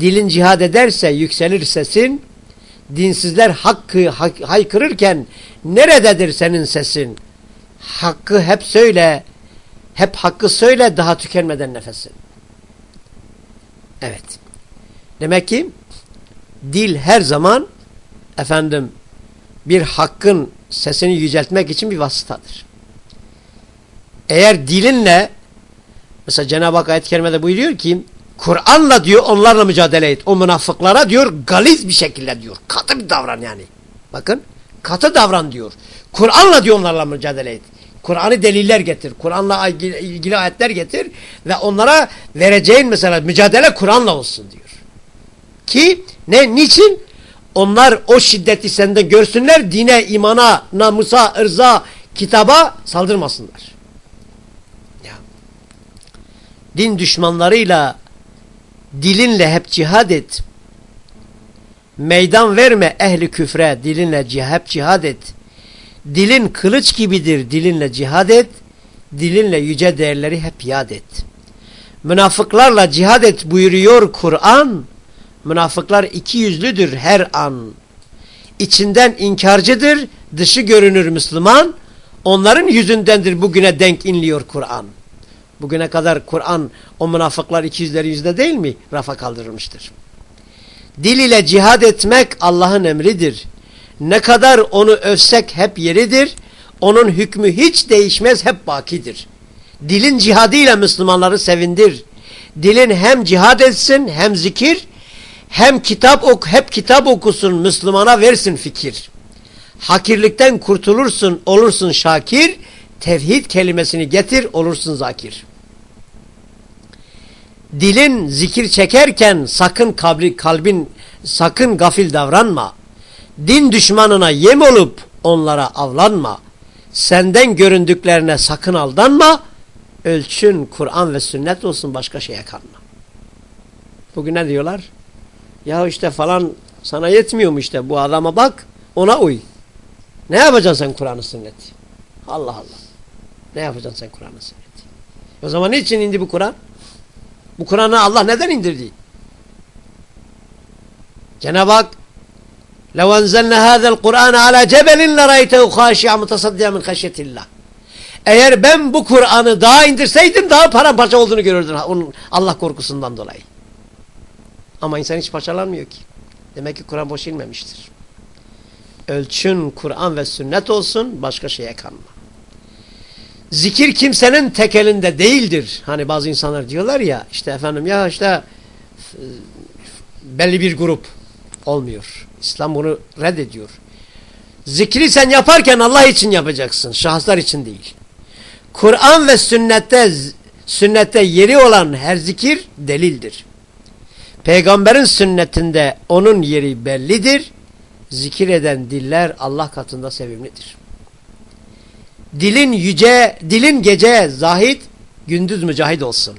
S1: Dilin cihad ederse yükselir sesin. Dinsizler hakkı hak, haykırırken nerededir senin sesin? Hakkı hep söyle. Hep hakkı söyle daha tükenmeden nefesin. Evet. Demek ki dil her zaman efendim bir hakkın sesini yüceltmek için bir vasıtadır. Eğer dilinle mesela Cenab-ı Hak ayet-i kerimede buyuruyor ki Kur'an'la diyor onlarla mücadele et. O münafıklara diyor galiz bir şekilde diyor. Katı bir davran yani. Bakın katı davran diyor. Kur'an'la diyor onlarla mücadele et. Kur'an'ı deliller getir. Kur'an'la ilgili ayetler getir ve onlara vereceğin mesela mücadele Kur'an'la olsun diyor. Ki ne niçin? Onlar o şiddeti sende görsünler. Dine, imana, namusa, ırza, kitaba saldırmasınlar. Ya. Din düşmanlarıyla dilinle hep cihad et. Meydan verme ehli küfre dilinle hep cihad et. Dilin kılıç gibidir dilinle cihad et. Dilinle yüce değerleri hep yad et. Münafıklarla cihad et buyuruyor Kur'an. Münafıklar iki yüzlüdür her an. İçinden inkarcıdır, dışı görünür Müslüman. Onların yüzündendir bugüne denk inliyor Kur'an. Bugüne kadar Kur'an o münafıklar iki yüzleri yüzde değil mi? Rafa kaldırılmıştır. Dil ile cihad etmek Allah'ın emridir. Ne kadar onu övsek hep yeridir. Onun hükmü hiç değişmez hep bakidir. Dilin cihadıyla Müslümanları sevindir. Dilin hem cihad etsin hem zikir hem kitap ok hep kitap okusun Müslümana versin fikir. Hakirlikten kurtulursun olursun şakir. Tevhid kelimesini getir olursun zakir. Dilin zikir çekerken sakın kabri, kalbin sakın gafil davranma. Din düşmanına yem olup onlara avlanma. Senden göründüklerine sakın aldanma. Ölçün Kur'an ve sünnet olsun başka şeye kanma. Bugün ne diyorlar? Ya işte falan sana yetmiyor mu işte bu adama bak ona uy. Ne yapacaksın sen Kur'an'ı sünneti? Allah Allah. Ne yapacaksın sen Kur'an'ı sünneti? O zaman niçin indi bu Kur'an? Bu Kur'an'ı Allah neden indirdi? Cenab-ı Hak لو أنزلنا هذا القرآن على جبل لرأيته خاشعا متصدعا من خشية الله eğer ben bu Kur'an'ı daha indirseydim daha paramparça olduğunu görürdün onun Allah korkusundan dolayı. Ama insan hiç parçalanmıyor ki. Demek ki Kur'an boş inmemiştir. Ölçün Kur'an ve sünnet olsun başka şeye kanma. Zikir kimsenin tek elinde değildir. Hani bazı insanlar diyorlar ya işte efendim ya işte belli bir grup olmuyor. İslam bunu reddediyor. Zikri sen yaparken Allah için yapacaksın. Şahıslar için değil. Kur'an ve sünnette sünnette yeri olan her zikir delildir. Peygamberin sünnetinde onun yeri bellidir. Zikir eden diller Allah katında sevimlidir. Dilin yüce, dilin gece zahid, gündüz mücahid olsun.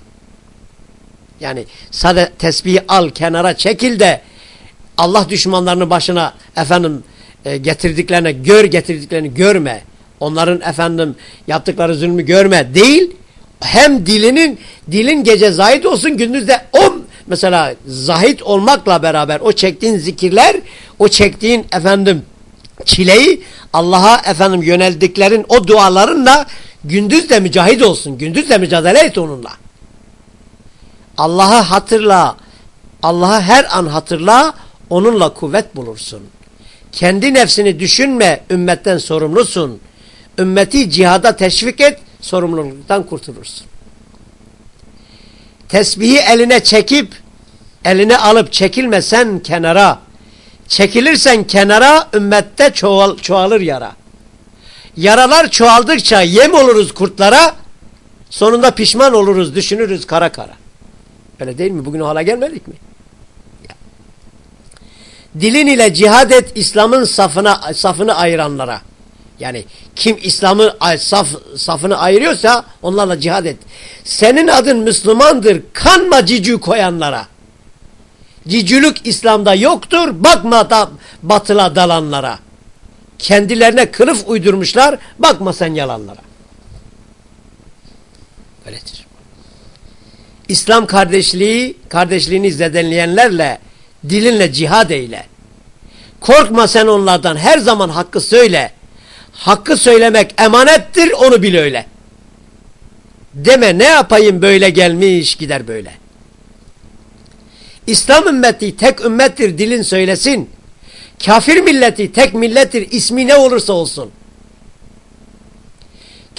S1: Yani sade tesbihi al kenara çekil de Allah düşmanlarını başına efendim e, getirdiklerine gör getirdiklerini görme. Onların efendim yaptıkları zulmü görme değil. Hem dilinin dilin gece zahit olsun gündüz de o mesela zahit olmakla beraber o çektiğin zikirler o çektiğin efendim çileyi Allah'a efendim yöneldiklerin o dualarınla gündüz de mücahit olsun. Gündüz de mücadele et onunla. Allah'ı hatırla. Allah'ı her an hatırla. Onunla kuvvet bulursun. Kendi nefsini düşünme. Ümmetten sorumlusun. Ümmeti cihada teşvik et. Sorumluluktan kurtulursun. Tesbihi eline çekip eline alıp çekilmesen kenara çekilirsen kenara ümmette çoğal, çoğalır yara. Yaralar çoğaldıkça yem oluruz kurtlara sonunda pişman oluruz düşünürüz kara kara. Öyle değil mi? Bugün o hala gelmedik mi? Ya. Dilin ile cihad et İslam'ın safına, safını ayıranlara. Yani kim İslam'ın saf, safını ayırıyorsa onlarla cihad et. Senin adın Müslümandır. Kanma cicü koyanlara. Cicülük İslam'da yoktur. Bakma da batıla dalanlara. Kendilerine kılıf uydurmuşlar. Bakma sen yalanlara. Öyledir. İslam kardeşliği, kardeşliğini zedenleyenlerle, dilinle cihad eyle. Korkma sen onlardan. Her zaman hakkı söyle. Hakkı söylemek emanettir, onu bil öyle. Deme ne yapayım böyle gelmiş gider böyle. İslam ümmeti tek ümmettir dilin söylesin. Kafir milleti tek millettir ismi ne olursa olsun.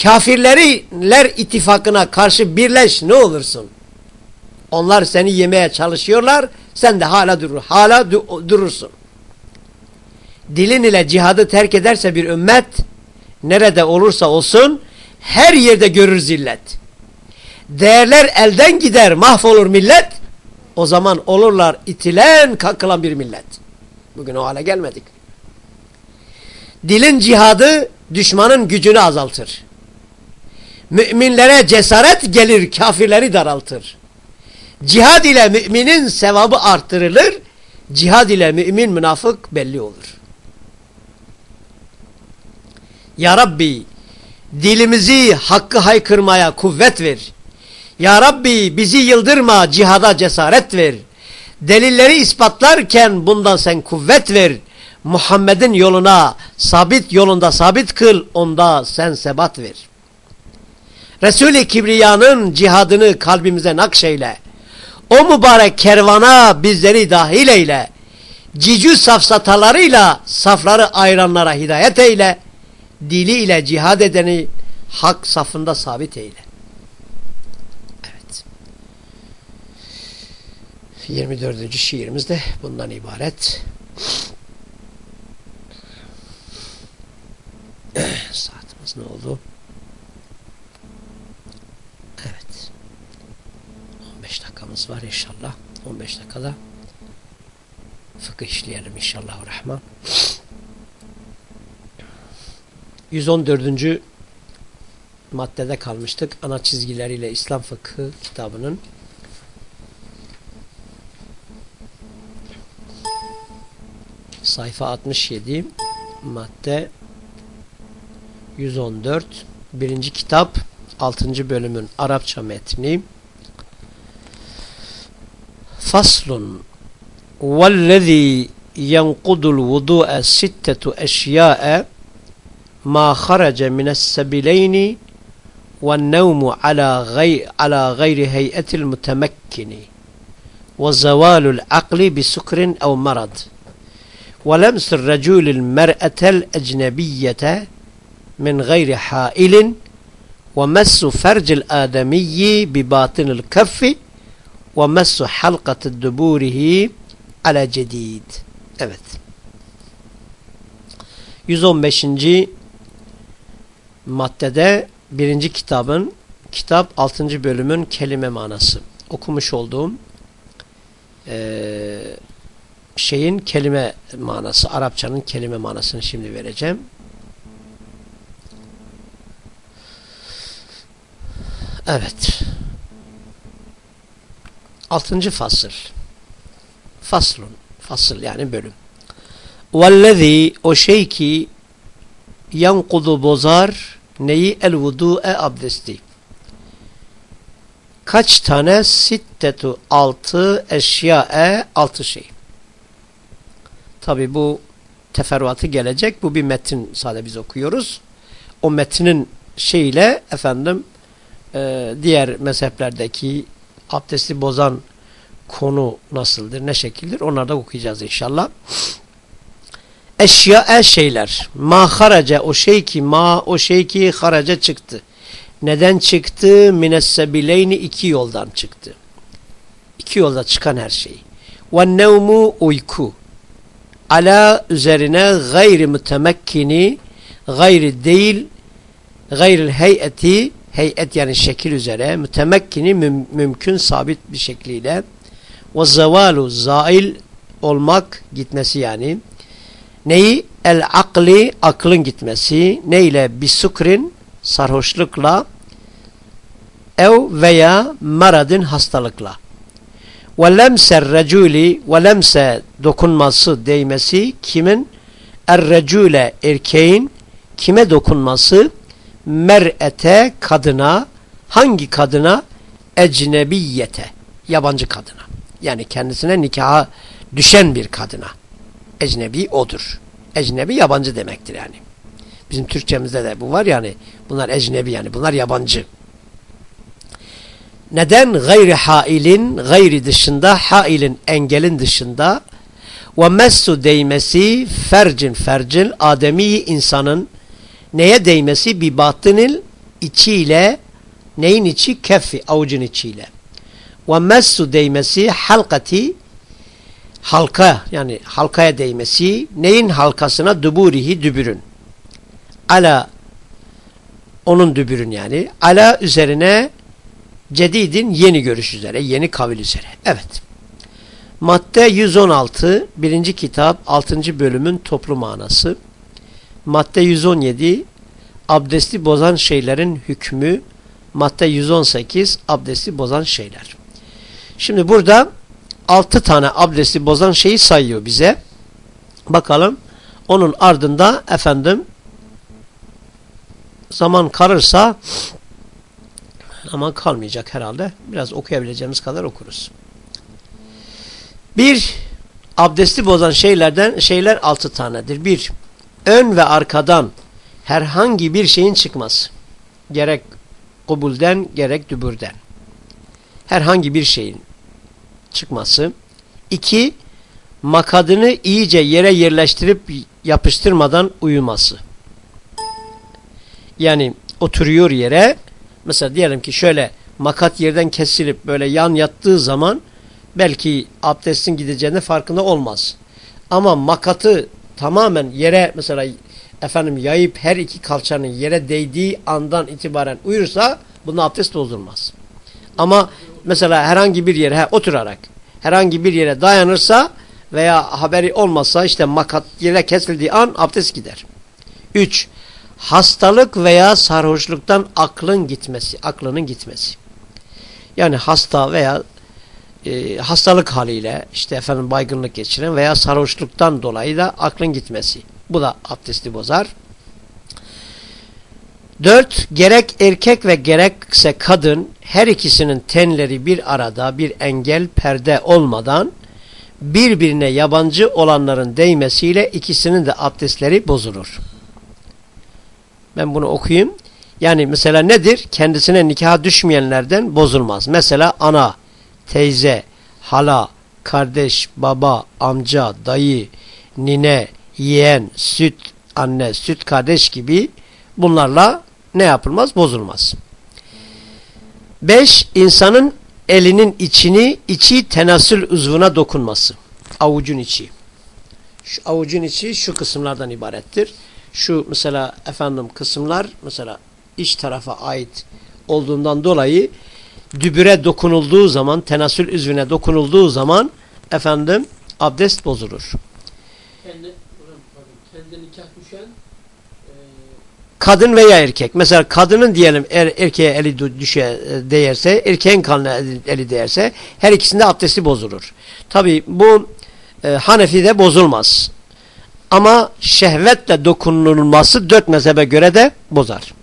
S1: Kafirleriler ittifakına karşı birleş ne olursun. Onlar seni yemeye çalışıyorlar. Sen de hala durur, hala durursun. Dilin ile cihadı terk ederse bir ümmet nerede olursa olsun her yerde görür zillet. Değerler elden gider mahvolur millet o zaman olurlar itilen kakılan bir millet. Bugün o hale gelmedik. Dilin cihadı düşmanın gücünü azaltır. Müminlere cesaret gelir, kafirleri daraltır. Cihad ile müminin sevabı arttırılır. Cihad ile mümin münafık belli olur. Ya Rabbi dilimizi hakkı haykırmaya kuvvet ver. Ya Rabbi bizi yıldırma cihada cesaret ver. Delilleri ispatlarken bundan sen kuvvet ver. Muhammed'in yoluna sabit yolunda sabit kıl onda sen sebat ver. Resul-i Kibriya'nın cihadını kalbimize nakşeyle. O mübarek kervana bizleri dahil eyle. Cicü safsatalarıyla safları ayranlara hidayet eyle. Dili ile cihad edeni hak safında sabit eyle. Evet. 24. şiirimiz de bundan ibaret. Saatimiz ne oldu? Evet. 15 dakikamız var inşallah. 15 dakikada fıkıh işleyelim inşallah rahman. 114. maddede kalmıştık. Ana çizgileriyle İslam fıkhı kitabının. Sayfa 67 madde 114 birinci kitap 6. bölümün Arapça metni Faslun vellezî yenkudul vudu'e sittetu eşya'e ما خرج من السبيلين والنوم على غير على غير هيئة المتمكن وزوال العقل بسكر أو مرض ولمس الرجل المرأة الأجنبية من غير حائل ومس فرج الآدمي بباطن الكف ومس حلقة دبوره على جديد Evet. 115. maddede birinci kitabın kitap 6. bölümün kelime manası. Okumuş olduğum e, şeyin kelime manası, Arapçanın kelime manasını şimdi vereceğim. Evet. Altıncı fasıl. Faslun. Fasıl yani bölüm. Vellezî o şey ki yankudu bozar neyi? El vudu'e abdesti. Kaç tane? Sittetu altı eşyae altı şey. Tabi bu teferruatı gelecek. Bu bir metin sadece biz okuyoruz. O metnin şeyle efendim e, diğer mezheplerdeki abdesti bozan konu nasıldır, ne şekildir onları da okuyacağız inşallah. Eşya el şeyler. Ma haraca o şey ki ma o şey ki haraca çıktı. Neden çıktı? Minessebileyni iki yoldan çıktı. İki yolda çıkan her şey. Ve nevmu uyku. Ala üzerine gayri mütemekkini gayri değil gayril heyeti heyet yani şekil üzere mütemekkini müm mümkün sabit bir şekliyle ve zevalu zail olmak gitmesi yani Neyi? El akli, aklın gitmesi. Neyle? Bisukrin, sarhoşlukla. Ev veya maradın hastalıkla. Ve lemser reculi, ve lemse dokunması, değmesi. Kimin? Er erkeğin. Kime dokunması? Mer'ete, kadına. Hangi kadına? Ecnebiyete, yabancı kadına. Yani kendisine nikaha düşen bir kadına. Ecnebi odur. Ecnebi yabancı demektir yani. Bizim Türkçemizde de bu var yani. Bunlar ecnebi yani. Bunlar yabancı. Neden? Gayri hailin, gayri dışında, hailin engelin dışında ve messu değmesi fercin fercin ademi insanın neye değmesi? Bir batınil içiyle neyin içi? Keffi, avucun içiyle. Ve messu değmesi halkati halka yani halkaya değmesi neyin halkasına duburihi dübürün ala onun dübürün yani ala üzerine cedidin yeni görüş üzere yeni kavil üzere evet Madde 116 birinci kitap 6. bölümün toplu manası. Madde 117 abdesti bozan şeylerin hükmü. Madde 118 abdesti bozan şeyler. Şimdi burada 6 tane abdesti bozan şeyi sayıyor bize. Bakalım onun ardında efendim zaman kalırsa ama kalmayacak herhalde. Biraz okuyabileceğimiz kadar okuruz. Bir, abdesti bozan şeylerden şeyler altı tanedir. Bir, ön ve arkadan herhangi bir şeyin çıkması. Gerek kubulden gerek dübürden. Herhangi bir şeyin çıkması. İki, makadını iyice yere yerleştirip yapıştırmadan uyuması. Yani oturuyor yere, mesela diyelim ki şöyle makat yerden kesilip böyle yan yattığı zaman belki abdestin gideceğine farkında olmaz. Ama makatı tamamen yere mesela efendim yayıp her iki kalçanın yere değdiği andan itibaren uyursa bunun abdest bozulmaz. Ama mesela herhangi bir yere he, oturarak herhangi bir yere dayanırsa veya haberi olmazsa işte makat yere kesildiği an abdest gider. 3. Hastalık veya sarhoşluktan aklın gitmesi, aklının gitmesi. Yani hasta veya e, hastalık haliyle işte efendim baygınlık geçiren veya sarhoşluktan dolayı da aklın gitmesi. Bu da abdesti bozar. Dört, gerek erkek ve gerekse kadın her ikisinin tenleri bir arada bir engel perde olmadan birbirine yabancı olanların değmesiyle ikisinin de abdestleri bozulur. Ben bunu okuyayım. Yani mesela nedir? Kendisine nikaha düşmeyenlerden bozulmaz. Mesela ana, teyze, hala, kardeş, baba, amca, dayı, nine, yeğen, süt anne, süt kardeş gibi bunlarla ne yapılmaz? Bozulmaz. Beş, insanın elinin içini, içi tenasül uzvuna dokunması. Avucun içi. Şu avucun içi şu kısımlardan ibarettir. Şu mesela efendim kısımlar mesela iç tarafa ait olduğundan dolayı dübüre dokunulduğu zaman, tenasül üzvüne dokunulduğu zaman efendim abdest bozulur. Kendi, kendi nikah. Kadın veya erkek. Mesela kadının diyelim er, erkeğe eli düşe e, değerse, erkeğin kanına eli, değerse her ikisinde abdesti bozulur. Tabi bu e, Hanefi'de bozulmaz. Ama şehvetle dokunulması dört mezhebe göre de bozar.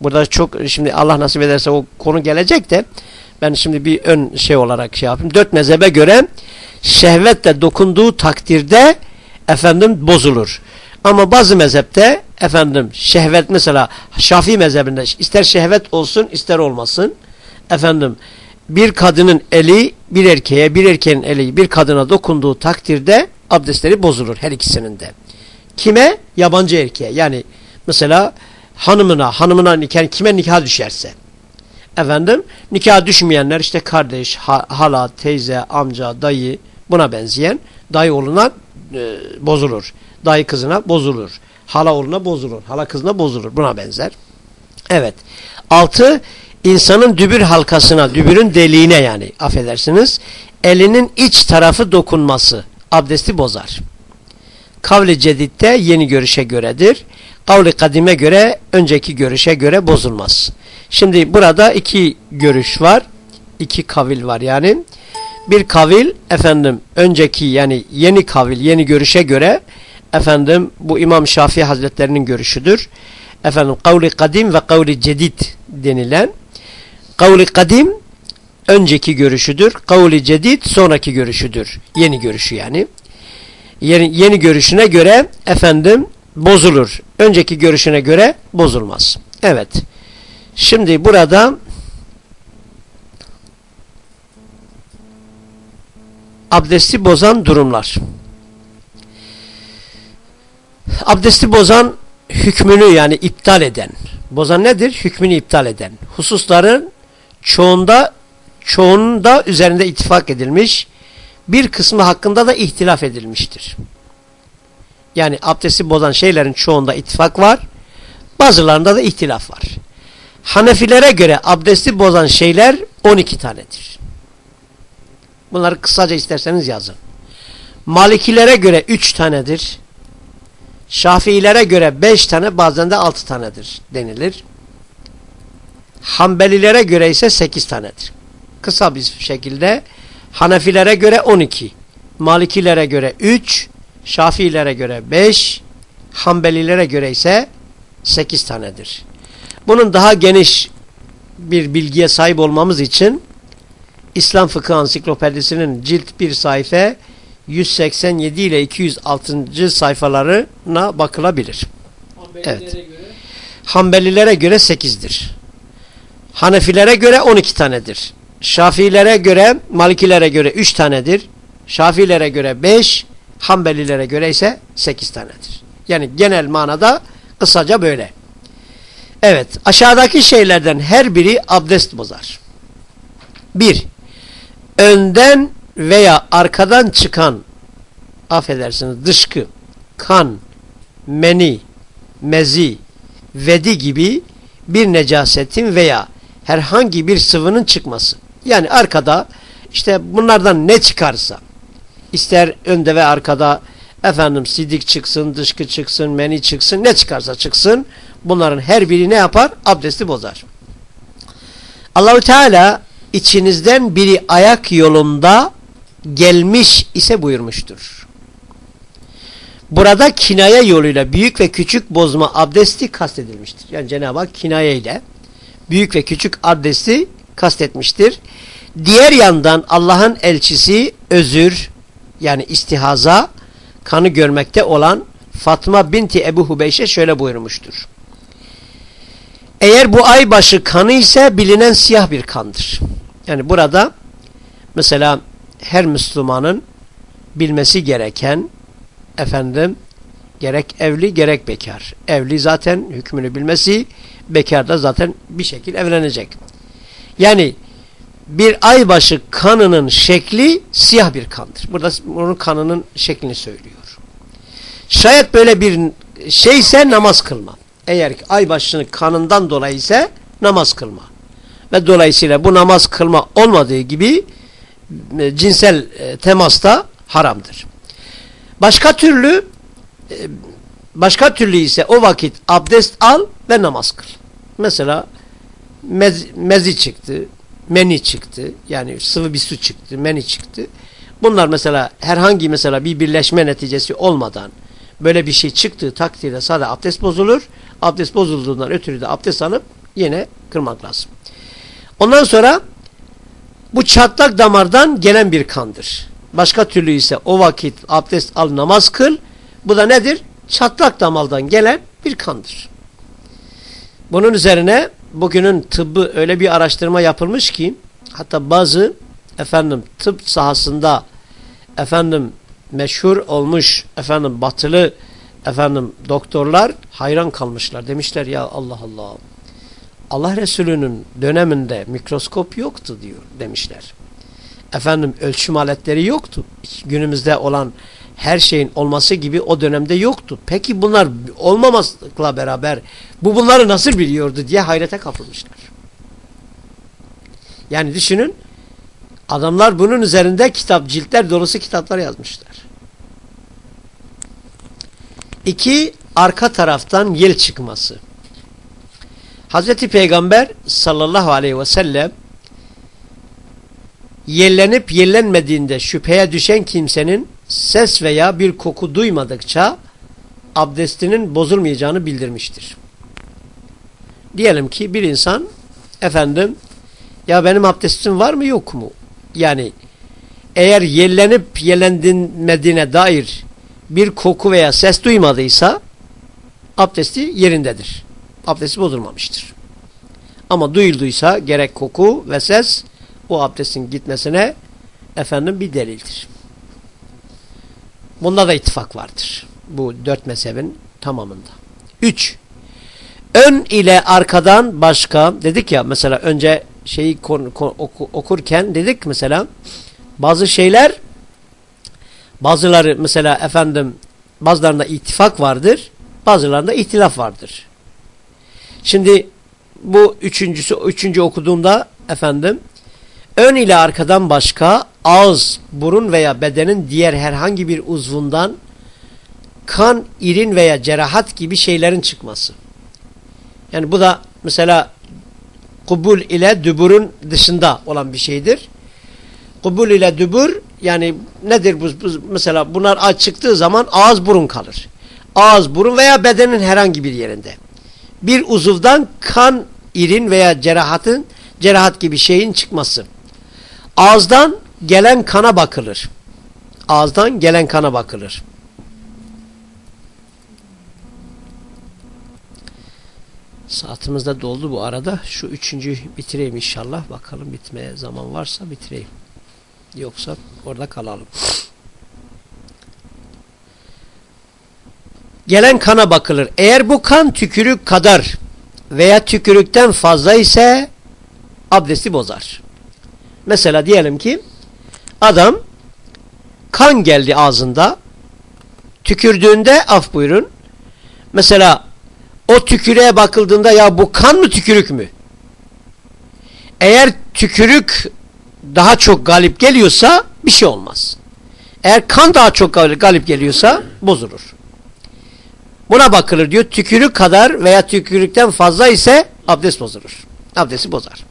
S1: Burada çok şimdi Allah nasip ederse o konu gelecek de ben şimdi bir ön şey olarak şey yapayım. Dört mezhebe göre şehvetle dokunduğu takdirde efendim bozulur. Ama bazı mezhepte efendim şehvet mesela Şafii mezhebinde ister şehvet olsun ister olmasın efendim bir kadının eli bir erkeğe bir erkeğin eli bir kadına dokunduğu takdirde abdestleri bozulur her ikisinin de. Kime? Yabancı erkeğe yani mesela hanımına, hanımına nikah, kime nikah düşerse. Efendim, nikah düşmeyenler işte kardeş, ha, hala, teyze, amca, dayı buna benzeyen dayı oğluna e, bozulur. Dayı kızına bozulur. Hala oğluna bozulur. Hala kızına bozulur. Buna benzer. Evet. Altı, insanın dübür halkasına, dübürün deliğine yani affedersiniz, elinin iç tarafı dokunması abdesti bozar. Kavli ceditte yeni görüşe göredir. Kavli kadime göre önceki görüşe göre bozulmaz. Şimdi burada iki görüş var. iki kavil var yani. Bir kavil efendim önceki yani yeni kavil yeni görüşe göre efendim bu İmam Şafii Hazretlerinin görüşüdür. Efendim kavli kadim ve kavli cedid denilen kavli kadim önceki görüşüdür. Kavli cedid sonraki görüşüdür. Yeni görüşü yani. Yeni, yeni görüşüne göre efendim bozulur. Önceki görüşüne göre bozulmaz. Evet. Şimdi burada abdesti bozan durumlar. Abdesti bozan hükmünü yani iptal eden. Bozan nedir? Hükmünü iptal eden. Hususların çoğunda çoğunda üzerinde ittifak edilmiş. Bir kısmı hakkında da ihtilaf edilmiştir. Yani abdesti bozan şeylerin çoğunda ittifak var. Bazılarında da ihtilaf var. Hanefilere göre abdesti bozan şeyler 12 tanedir. Bunları kısaca isterseniz yazın. Malikilere göre üç tanedir. Şafiilere göre beş tane bazen de altı tanedir denilir. Hanbelilere göre ise sekiz tanedir. Kısa bir şekilde Hanefilere göre on iki. Malikilere göre üç. Şafiilere göre beş. Hanbelilere göre ise sekiz tanedir. Bunun daha geniş bir bilgiye sahip olmamız için İslam Fıkıh Ansiklopedisinin cilt bir sayfa 187 ile 206. sayfalarına bakılabilir. Evet. Göre? Hanbelilere göre 8'dir. Hanefilere göre 12 tanedir. Şafilere göre, Malikilere göre 3 tanedir. Şafilere göre 5, Hanbelilere göre ise 8 tanedir. Yani genel manada kısaca böyle. Evet, aşağıdaki şeylerden her biri abdest bozar. 1. Önden veya arkadan çıkan affedersiniz dışkı, kan, meni, mezi, vedi gibi bir necasetin veya herhangi bir sıvının çıkması. Yani arkada işte bunlardan ne çıkarsa ister önde ve arkada efendim sidik çıksın, dışkı çıksın, meni çıksın ne çıkarsa çıksın bunların her biri ne yapar? Abdesti bozar. Allahu Teala içinizden biri ayak yolunda gelmiş ise buyurmuştur. Burada kinaye yoluyla büyük ve küçük bozma abdesti kastedilmiştir. Yani Cenab-ı Hak kinaye ile büyük ve küçük abdesti kastetmiştir. Diğer yandan Allah'ın elçisi özür yani istihaza kanı görmekte olan Fatma binti Ebu Hubeyşe şöyle buyurmuştur. Eğer bu aybaşı kanı ise bilinen siyah bir kandır. Yani burada mesela her Müslümanın bilmesi gereken efendim gerek evli gerek bekar. Evli zaten hükmünü bilmesi, bekar da zaten bir şekil evlenecek. Yani bir aybaşı kanının şekli siyah bir kandır. Burada onun kanının şeklini söylüyor. Şayet böyle bir şeyse namaz kılma. Eğer aybaşının kanından dolayı ise namaz kılma. Ve dolayısıyla bu namaz kılma olmadığı gibi cinsel e, temas da haramdır. Başka türlü e, başka türlü ise o vakit abdest al ve namaz kıl. Mesela mez, mezi çıktı, meni çıktı. Yani sıvı bir su çıktı, meni çıktı. Bunlar mesela herhangi mesela bir birleşme neticesi olmadan böyle bir şey çıktığı takdirde sadece abdest bozulur. Abdest bozulduğundan ötürü de abdest alıp yine kırmak lazım. Ondan sonra bu çatlak damardan gelen bir kandır. Başka türlü ise o vakit abdest al namaz kıl. Bu da nedir? Çatlak damardan gelen bir kandır. Bunun üzerine bugünün tıbbı öyle bir araştırma yapılmış ki hatta bazı efendim tıp sahasında efendim meşhur olmuş efendim batılı efendim doktorlar hayran kalmışlar. Demişler ya Allah Allah Allah Resulü'nün döneminde mikroskop yoktu diyor demişler. Efendim ölçüm aletleri yoktu. Günümüzde olan her şeyin olması gibi o dönemde yoktu. Peki bunlar olmamakla beraber bu bunları nasıl biliyordu diye hayrete kapılmışlar. Yani düşünün adamlar bunun üzerinde kitap ciltler dolusu kitaplar yazmışlar. İki, arka taraftan yel çıkması. Hazreti Peygamber sallallahu aleyhi ve sellem yellenip yellenmediğinde şüpheye düşen kimsenin ses veya bir koku duymadıkça abdestinin bozulmayacağını bildirmiştir. Diyelim ki bir insan efendim ya benim abdestim var mı yok mu? Yani eğer yellenip yellenmediğine dair bir koku veya ses duymadıysa abdesti yerindedir. Abdesti bozulmamıştır. Ama duyulduysa gerek koku ve ses o abdestin gitmesine efendim bir delildir. Bunda da ittifak vardır. Bu dört mezhebin tamamında. Üç. Ön ile arkadan başka dedik ya mesela önce şeyi okurken dedik mesela bazı şeyler bazıları mesela efendim bazılarında ittifak vardır bazılarında ihtilaf vardır. Şimdi bu üçüncüsü üçüncü okuduğumda efendim ön ile arkadan başka ağız, burun veya bedenin diğer herhangi bir uzvundan kan, irin veya cerahat gibi şeylerin çıkması. Yani bu da mesela kubul ile düburun dışında olan bir şeydir. Kubul ile dübur yani nedir bu, bu mesela bunlar çıktığı zaman ağız burun kalır. Ağız burun veya bedenin herhangi bir yerinde. Bir uzuvdan kan, irin veya cerahatın cerahat gibi şeyin çıkması. Ağızdan gelen kana bakılır. Ağızdan gelen kana bakılır. Saatimiz de doldu bu arada. Şu üçüncü bitireyim inşallah. Bakalım bitmeye zaman varsa bitireyim. Yoksa orada kalalım. Gelen kana bakılır. Eğer bu kan tükürük kadar veya tükürükten fazla ise abdesti bozar. Mesela diyelim ki adam kan geldi ağzında tükürdüğünde af buyurun. Mesela o tükürüğe bakıldığında ya bu kan mı tükürük mü? Eğer tükürük daha çok galip geliyorsa bir şey olmaz. Eğer kan daha çok galip geliyorsa bozulur. Buna bakılır diyor. Tükürük kadar veya tükürükten fazla ise abdest bozulur. Abdesti bozar.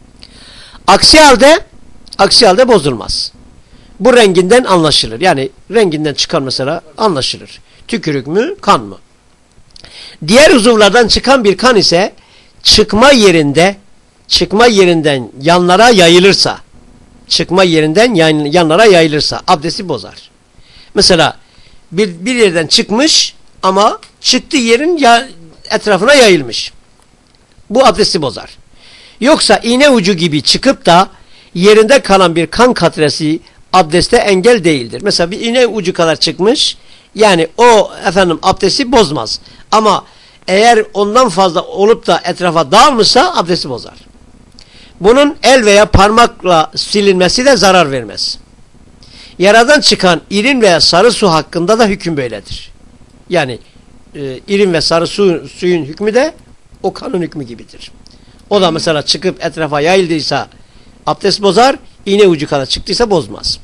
S1: Aksi halde aksi halde bozulmaz. Bu renginden anlaşılır. Yani renginden çıkan mesela anlaşılır. Tükürük mü, kan mı? Diğer uzuvlardan çıkan bir kan ise çıkma yerinde çıkma yerinden yanlara yayılırsa çıkma yerinden yan, yanlara yayılırsa abdesti bozar. Mesela bir, bir yerden çıkmış ama çıktığı yerin ya, etrafına yayılmış. Bu abdesti bozar. Yoksa iğne ucu gibi çıkıp da yerinde kalan bir kan katresi abdeste engel değildir. Mesela bir iğne ucu kadar çıkmış yani o efendim abdesti bozmaz. Ama eğer ondan fazla olup da etrafa dağılmışsa abdesti bozar. Bunun el veya parmakla silinmesi de zarar vermez. Yaradan çıkan irin veya sarı su hakkında da hüküm böyledir. Yani e, irin ve sarı su, suyun hükmü de o kanın hükmü gibidir. O da mesela çıkıp etrafa yayıldıysa abdest bozar, iğne ucu kadar çıktıysa bozmaz.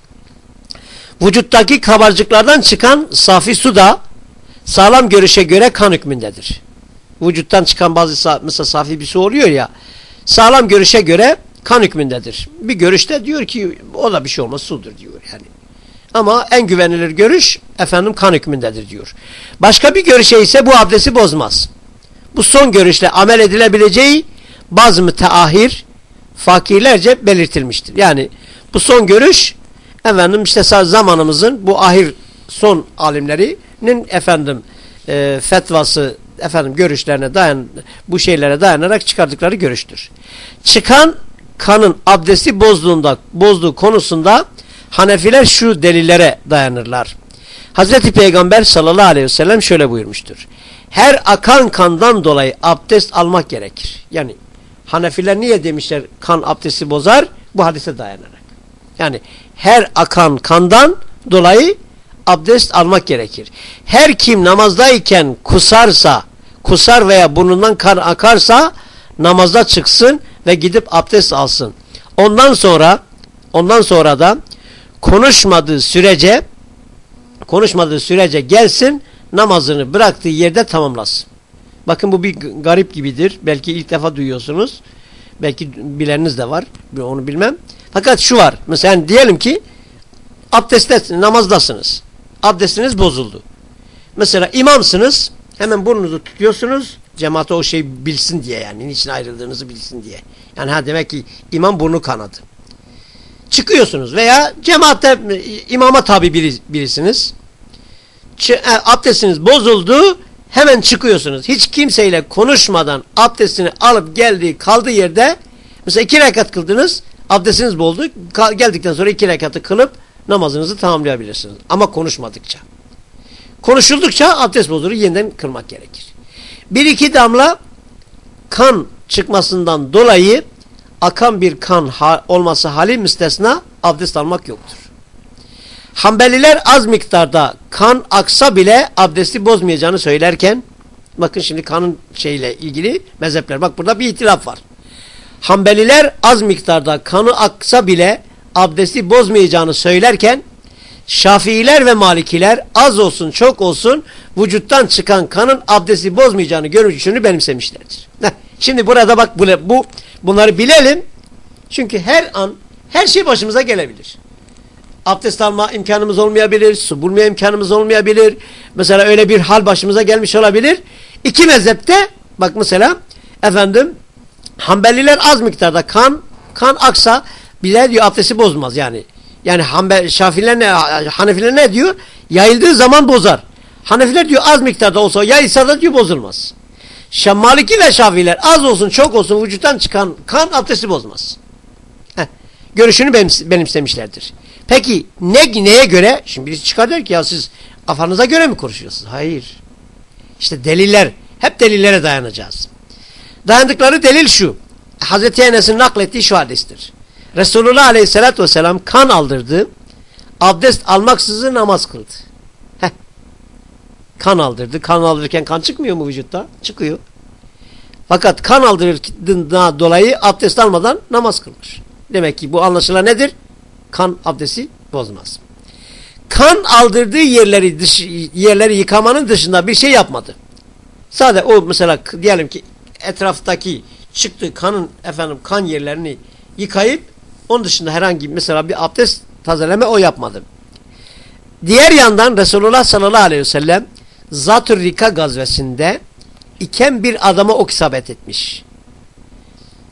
S1: Vücuttaki kabarcıklardan çıkan safi su da sağlam görüşe göre kan hükmündedir. Vücuttan çıkan bazı mesela safi bir su oluyor ya sağlam görüşe göre kan hükmündedir. Bir görüşte diyor ki o da bir şey olmaz sudur diyor yani. Ama en güvenilir görüş efendim kan hükmündedir diyor. Başka bir görüşe ise bu abdesti bozmaz. Bu son görüşle amel edilebileceği bazı müteahhir fakirlerce belirtilmiştir. Yani bu son görüş efendim işte zamanımızın bu ahir son alimlerinin efendim e, fetvası efendim görüşlerine dayan bu şeylere dayanarak çıkardıkları görüştür. Çıkan kanın abdesti bozduğunda bozduğu konusunda Hanefiler şu delillere dayanırlar. Hazreti Peygamber sallallahu aleyhi ve sellem şöyle buyurmuştur. Her akan kandan dolayı abdest almak gerekir. Yani Hanefiler niye demişler kan abdesti bozar? Bu hadise dayanarak. Yani her akan kandan dolayı abdest almak gerekir. Her kim namazdayken kusarsa, kusar veya burnundan kan akarsa namazda çıksın ve gidip abdest alsın. Ondan sonra ondan sonra da konuşmadığı sürece konuşmadığı sürece gelsin namazını bıraktığı yerde tamamlasın. Bakın bu bir garip gibidir. Belki ilk defa duyuyorsunuz. Belki bileniniz de var. Onu bilmem. Fakat şu var. Mesela diyelim ki abdestte namazdasınız. Abdestiniz bozuldu. Mesela imamsınız. Hemen burnunuzu tutuyorsunuz. Cemaate o şey bilsin diye yani. Niçin ayrıldığınızı bilsin diye. Yani ha demek ki imam burnu kanadı. Çıkıyorsunuz veya cemaatte imama tabi birisiniz. E, abdestiniz bozuldu. Hemen çıkıyorsunuz. Hiç kimseyle konuşmadan abdestini alıp geldiği kaldığı yerde mesela iki rekat kıldınız. Abdestiniz bozuldu. Geldikten sonra iki rekatı kılıp namazınızı tamamlayabilirsiniz. Ama konuşmadıkça. Konuşuldukça abdest bozulur. Yeniden kırmak gerekir. Bir iki damla kan çıkmasından dolayı akan bir kan olması hali müstesna abdest almak yoktur. Hanbeliler az miktarda kan aksa bile abdesti bozmayacağını söylerken bakın şimdi kanın şeyle ilgili mezhepler bak burada bir itilaf var. Hanbeliler az miktarda kanı aksa bile abdesti bozmayacağını söylerken Şafiiler ve Malikiler az olsun çok olsun vücuttan çıkan kanın abdesti bozmayacağını görüşünü benimsemişlerdir. Şimdi burada bak bu, bu bunları bilelim. Çünkü her an her şey başımıza gelebilir. Abdest alma imkanımız olmayabilir, su bulma imkanımız olmayabilir. Mesela öyle bir hal başımıza gelmiş olabilir. İki mezhepte bak mesela efendim Hanbeliler az miktarda kan kan aksa bile diyor abdesti bozmaz yani. Yani Hanbel, Şafiler ne, Hanefiler ne diyor? Yayıldığı zaman bozar. Hanefiler diyor az miktarda olsa yayılsa da diyor bozulmaz. Maliki ve Şafiler az olsun çok olsun vücuttan çıkan kan abdesti bozmaz. Heh. Görüşünü benimsemişlerdir. Peki ne neye göre? Şimdi birisi çıkar der ki ya siz kafanıza göre mi konuşuyorsunuz? Hayır. İşte deliller. Hep delillere dayanacağız. Dayandıkları delil şu. Hazreti Enes'in naklettiği şu hadistir. Resulullah Aleyhisselatü Vesselam kan aldırdı. Abdest almaksızın namaz kıldı. Kan aldırdı. Kan aldırırken kan çıkmıyor mu vücutta? Çıkıyor. Fakat kan aldırdığından dolayı abdest almadan namaz kılmış. Demek ki bu anlaşılan nedir? Kan abdesti bozmaz. Kan aldırdığı yerleri dış, yerleri yıkamanın dışında bir şey yapmadı. Sadece o mesela diyelim ki etraftaki çıktığı kanın efendim kan yerlerini yıkayıp onun dışında herhangi mesela bir abdest tazeleme o yapmadı. Diğer yandan Resulullah sallallahu aleyhi ve sellem Rika gazvesinde iken bir adama ok isabet etmiş.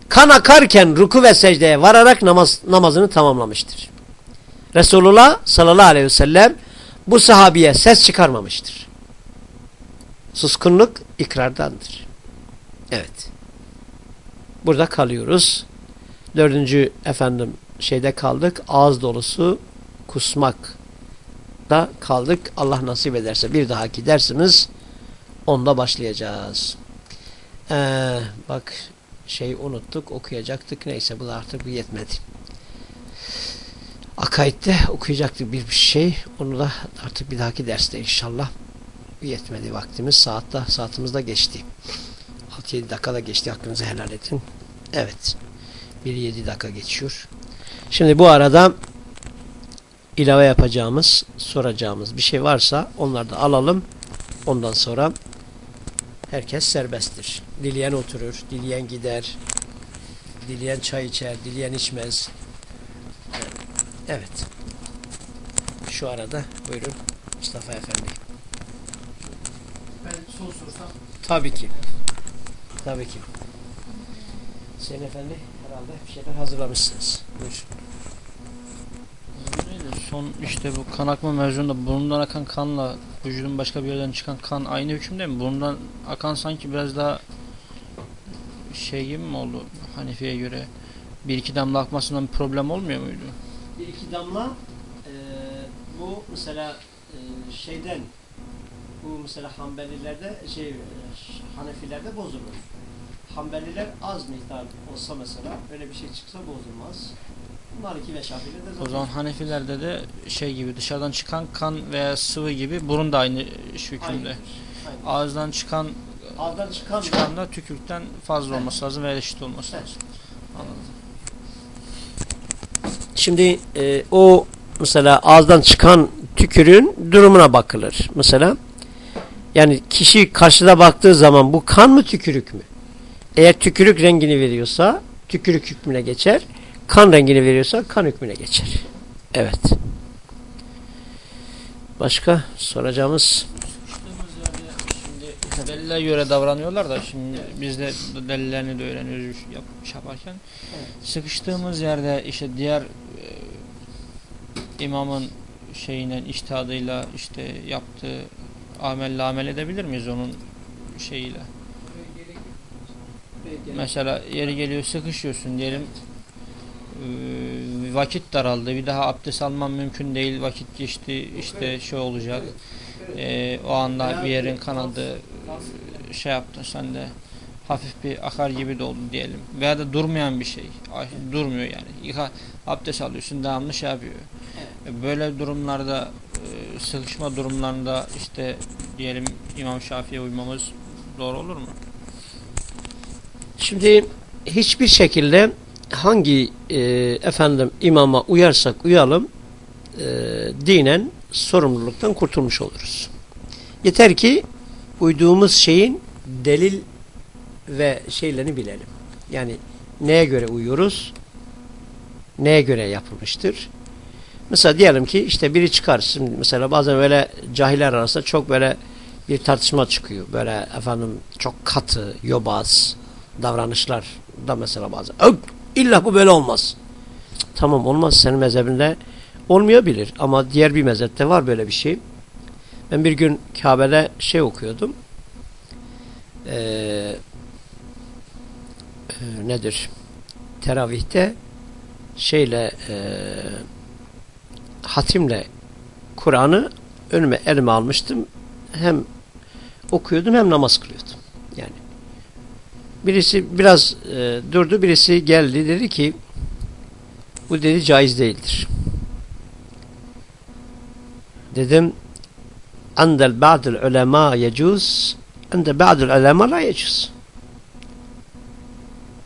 S1: Kan akarken ruku ve secdeye vararak namaz, namazını tamamlamıştır. Resulullah sallallahu aleyhi ve sellem bu sahabiye ses çıkarmamıştır. Suskunluk ikrardandır. Evet. Burada kalıyoruz. Dördüncü efendim şeyde kaldık. Ağız dolusu kusmak da kaldık. Allah nasip ederse bir dahaki dersimiz onda başlayacağız. Ee, bak şey unuttuk okuyacaktık. Neyse bu da artık yetmedi. Akaid'de okuyacaktık bir şey. Onu da artık bir dahaki derste inşallah yetmedi vaktimiz. Saatte, saatimiz de geçti. 6-7 dakikada geçti. Hakkınızı helal edin. Evet. 1-7 dakika geçiyor. Şimdi bu arada ilave yapacağımız, soracağımız bir şey varsa onları da alalım. Ondan sonra herkes serbesttir. Dileyen oturur, dileyen gider, dileyen çay içer, dileyen içmez. Evet. Şu arada buyurun Mustafa Efendi.
S2: Ben son sorsam.
S1: Tabii ki. Tabii ki. Sayın Efendi herhalde bir şeyler hazırlamışsınız. Buyur.
S2: Son işte bu kan akma mevzunda burnundan akan kanla vücudun başka bir yerden çıkan kan aynı hükümde mi? Burnundan akan sanki biraz daha şey gibi mi oldu Hanefi'ye göre? Bir iki damla akmasından bir problem olmuyor muydu?
S1: Bir iki damla e, bu mesela e, şeyden bu mesela Hanbelilerde şey e, Hanefilerde bozulur. Hanbeliler az miktar olsa mesela öyle bir şey çıksa bozulmaz. Maliki ve Şafii'de de
S2: O zaman Hanefilerde de şey gibi dışarıdan çıkan kan veya sıvı gibi burun da aynı hükümde.
S1: Aynı.
S2: Ağızdan çıkan
S1: Ağızdan çıkan,
S2: çıkan da tükürükten fazla
S1: Evet.
S2: olması lazım veya eşit olması
S1: Evet.
S2: lazım. Anladım.
S1: Şimdi e, o mesela ağızdan çıkan tükürüğün durumuna bakılır. Mesela yani kişi karşıda baktığı zaman bu kan mı tükürük mü? Eğer tükürük rengini veriyorsa tükürük hükmüne geçer. Kan rengini veriyorsa kan hükmüne geçer. Evet. Başka soracağımız
S2: Şimdi delile göre davranıyorlar da şimdi biz de delillerini de öğreniyoruz yap, iş yaparken. Sıkıştığımız yerde işte diğer e, imamın şeyine iştihadıyla işte yaptığı amelle amel edebilir miyiz onun şeyiyle? Mesela yeri geliyor sıkışıyorsun diyelim vakit daraldı. Bir daha abdest almam mümkün değil. Vakit geçti. İşte şey olacak. E, o anda bir yerin kanadı e, şey yaptın sen de. Hafif bir akar gibi de oldu diyelim. Veya da durmayan bir şey. Durmuyor yani. Yıka, abdest alıyorsun devamlı şey yapıyor. E, böyle durumlarda e, sıkışma durumlarında işte diyelim İmam Şafii'ye uymamız doğru olur mu?
S1: Şimdi hiçbir şekilde hangi e, efendim imama uyarsak uyalım e, dinen sorumluluktan kurtulmuş oluruz. Yeter ki uyduğumuz şeyin delil ve şeylerini bilelim. Yani neye göre uyuyoruz? Neye göre yapılmıştır? Mesela diyelim ki işte biri çıkar. Şimdi mesela bazen böyle cahiller arasında çok böyle bir tartışma çıkıyor. Böyle efendim çok katı, yobaz davranışlar da mesela bazen. İlla bu böyle olmaz. Tamam olmaz senin mezhebinde olmayabilir ama diğer bir mezhepte var böyle bir şey. Ben bir gün Kabe'de şey okuyordum. Ee, e, nedir? Teravihte şeyle e, hatimle Kur'an'ı önüme elime almıştım. Hem okuyordum hem namaz kılıyordum. Birisi biraz e, durdu, birisi geldi dedi ki bu dedi caiz değildir. Dedim andel ba'dül ulema yecuz ande ba'dül ulema la yecuz.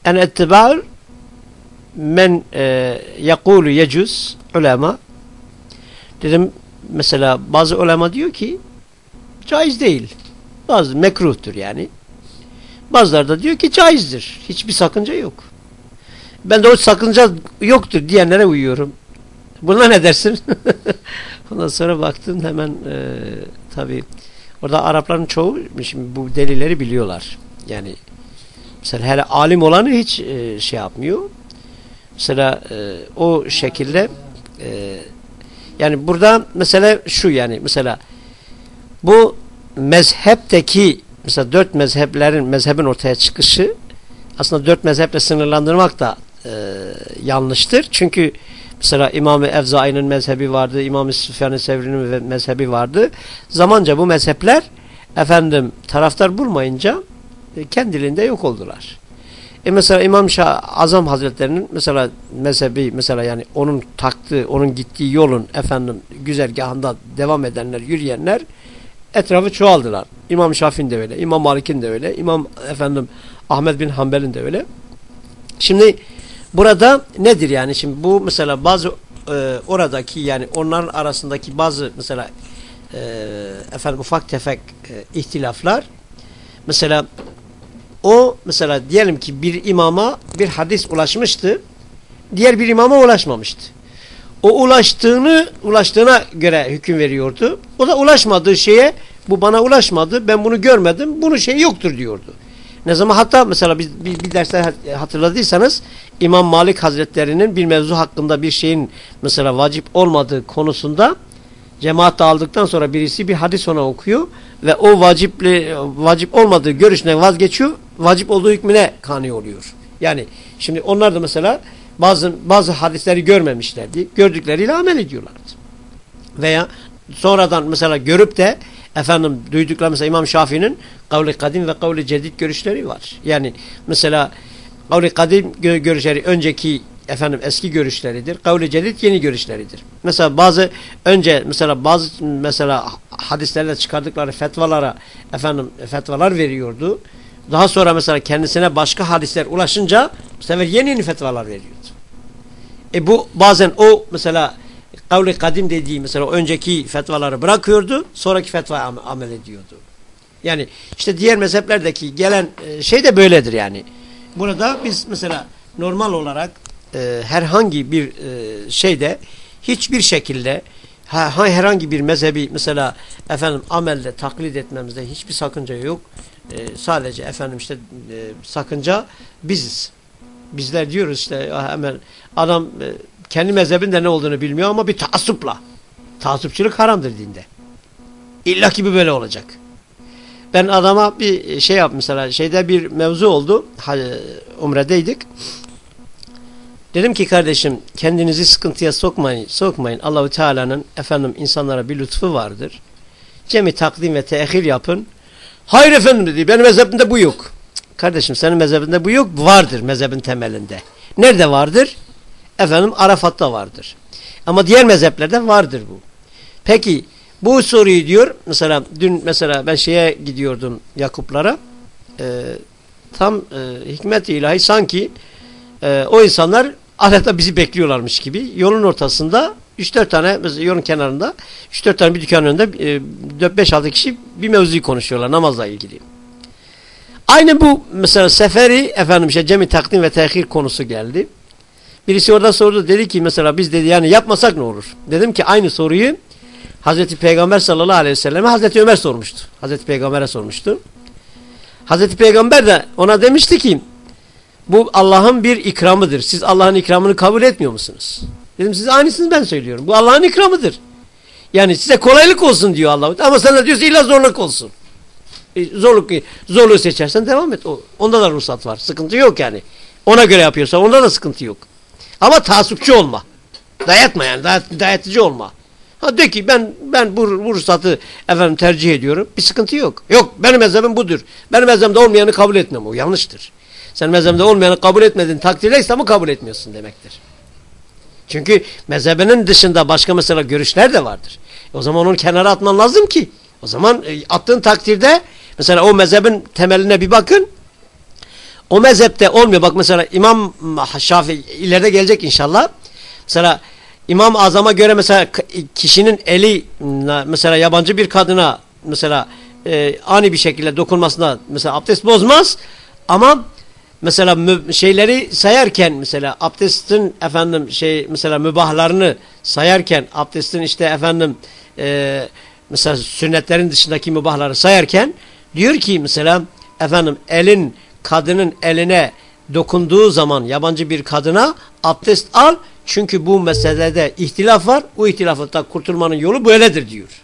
S1: En ettiba'ül men e, yekulu yecuz ulema dedim mesela bazı ulema diyor ki caiz değil. Bazı mekruhtur yani. Bazıları da diyor ki caizdir. Hiçbir sakınca yok. Ben de o sakınca yoktur diyenlere uyuyorum. Buna ne dersin? Ondan sonra baktım hemen e, tabi orada Arapların çoğu şimdi bu delilleri biliyorlar. Yani mesela hele alim olanı hiç e, şey yapmıyor. Mesela e, o şekilde e, yani burada mesela şu yani mesela bu mezhepteki mesela dört mezheplerin mezhebin ortaya çıkışı aslında dört mezheple sınırlandırmak da e, yanlıştır. Çünkü mesela İmam-ı Evzai'nin mezhebi vardı, İmam-ı Süfyan-ı Sevri'nin mezhebi vardı. Zamanca bu mezhepler efendim taraftar bulmayınca e, kendiliğinde yok oldular. E mesela İmam Şah Azam Hazretlerinin mesela mezhebi mesela yani onun taktığı, onun gittiği yolun efendim güzergahında devam edenler, yürüyenler etrafı çoğaldılar. İmam Şafii'nin de öyle, İmam Malik'in de öyle, İmam efendim Ahmet bin Hanbel'in de öyle. Şimdi burada nedir yani şimdi bu mesela bazı e, oradaki yani onların arasındaki bazı mesela e, efendim ufak tefek e, ihtilaflar mesela o mesela diyelim ki bir imama bir hadis ulaşmıştı diğer bir imama ulaşmamıştı. O ulaştığını ulaştığına göre hüküm veriyordu. O da ulaşmadığı şeye bu bana ulaşmadı ben bunu görmedim bunu şey yoktur diyordu. Ne zaman hatta mesela bir, bir, bir derste hatırladıysanız İmam Malik Hazretleri'nin bir mevzu hakkında bir şeyin mesela vacip olmadığı konusunda cemaat dağıldıktan sonra birisi bir hadis ona okuyor ve o vacipli vacip olmadığı görüşüne vazgeçiyor. Vacip olduğu hükmüne kani oluyor. Yani şimdi onlar da mesela bazı bazı hadisleri görmemişlerdi. Gördükleriyle amel ediyorlardı. Veya sonradan mesela görüp de efendim duydukları mesela İmam Şafii'nin kavli kadim ve kavli cedid görüşleri var. Yani mesela kavli kadim görüşleri önceki efendim eski görüşleridir. Kavli cedid yeni görüşleridir. Mesela bazı önce mesela bazı mesela hadislerle çıkardıkları fetvalara efendim fetvalar veriyordu. Daha sonra mesela kendisine başka hadisler ulaşınca bu sefer yeni yeni fetvalar veriyordu. E bu bazen o mesela kavli kadim dediği mesela önceki fetvaları bırakıyordu. Sonraki fetvaya am amel ediyordu. Yani işte diğer mezheplerdeki gelen e, şey de böyledir yani. Burada biz mesela normal olarak e, herhangi bir e, şeyde hiçbir şekilde ha, herhangi bir mezhebi mesela efendim amelde taklit etmemizde hiçbir sakınca yok. E, sadece efendim işte e, sakınca biziz. Bizler diyoruz işte hemen adam e, kendi mezhebinde ne olduğunu bilmiyor ama bir taassupla. Taassupçılık haramdır dinde. İlla ki böyle olacak. Ben adama bir şey yap mesela şeyde bir mevzu oldu. Umre'deydik. Dedim ki kardeşim kendinizi sıkıntıya sokmayın. Sokmayın. Allahu Teala'nın efendim insanlara bir lütfu vardır. Cemi takdim ve tehir yapın. Hayır efendim dedi. Benim mezhebimde bu yok. Kardeşim senin mezhebinde bu yok. Vardır mezhebin temelinde. Nerede vardır? Efendim Arafat'ta vardır. Ama diğer mezheplerde vardır bu. Peki bu soruyu diyor mesela dün mesela ben şeye gidiyordum Yakuplara e, tam e, hikmet ilahi sanki e, o insanlar adeta bizi bekliyorlarmış gibi yolun ortasında 3-4 tane mesela yolun kenarında 3-4 tane bir dükkanın önünde e, 4-5-6 kişi bir mevzuyu konuşuyorlar namazla ilgili. Aynı bu mesela seferi efendim işte cemi takdim ve tehir konusu geldi. Birisi orada sordu dedi ki mesela biz dedi yani yapmasak ne olur? Dedim ki aynı soruyu Hazreti Peygamber sallallahu aleyhi ve selleme Hazreti Ömer sormuştu. Hazreti Peygamber'e sormuştu. Hazreti Peygamber de ona demişti ki bu Allah'ın bir ikramıdır. Siz Allah'ın ikramını kabul etmiyor musunuz? Dedim siz aynısını ben söylüyorum. Bu Allah'ın ikramıdır. Yani size kolaylık olsun diyor Allah. Ama sen de diyorsun illa zorluk olsun. E, zorluk, zorluğu seçersen devam et. Onda da ruhsat var. Sıkıntı yok yani. Ona göre yapıyorsan onda da sıkıntı yok. Ama tasupçu olma. Dayatma yani. Dayat, dayatıcı olma. Ha de ki ben ben bu, bu ruhsatı efendim tercih ediyorum. Bir sıkıntı yok. Yok benim mezhebim budur. Benim mezhebimde olmayanı kabul etmem. O yanlıştır. Sen mezhebinde olmayanı kabul etmedin takdirde İslam'ı kabul etmiyorsun demektir. Çünkü mezhebinin dışında başka mesela görüşler de vardır. E o zaman onu kenara atman lazım ki. O zaman e, attığın takdirde mesela o mezhebin temeline bir bakın. O mezhepte olmuyor. Bak mesela İmam Şafii ileride gelecek inşallah. Mesela İmam Azam'a göre mesela kişinin eli mesela yabancı bir kadına mesela e, ani bir şekilde dokunmasına mesela abdest bozmaz ama mesela şeyleri sayarken mesela abdestin efendim şey mesela mübahlarını sayarken abdestin işte efendim e, mesela sünnetlerin dışındaki mübahları sayarken diyor ki mesela efendim elin kadının eline dokunduğu zaman yabancı bir kadına abdest al çünkü bu meselede ihtilaf var. O ihtilafta kurtulmanın yolu böyledir diyor.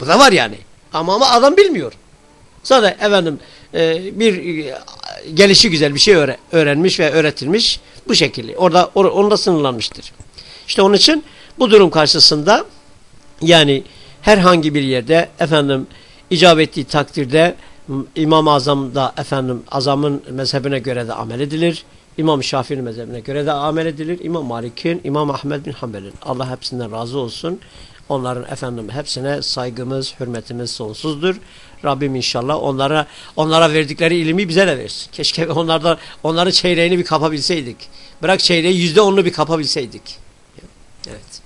S1: Bu da var yani. Ama ama adam bilmiyor. Sadece efendim e, bir e, gelişi güzel bir şey öğrenmiş ve öğretilmiş bu şekilde. Orada or, onda sınırlanmıştır. İşte onun için bu durum karşısında yani herhangi bir yerde efendim icap ettiği takdirde İmam-ı Azam'da efendim azamın mezhebine göre de amel edilir. İmam Şafii'nin mezhebine göre de amel edilir. İmam Malik'in, İmam Ahmed bin Hanbel'in. Allah hepsinden razı olsun. Onların efendim hepsine saygımız, hürmetimiz sonsuzdur. Rabbim inşallah onlara onlara verdikleri ilimi bize de versin. Keşke onlarda onların çeyreğini bir kapabilseydik. Bırak çeyreği yüzde onunu bir kapabilseydik. Evet.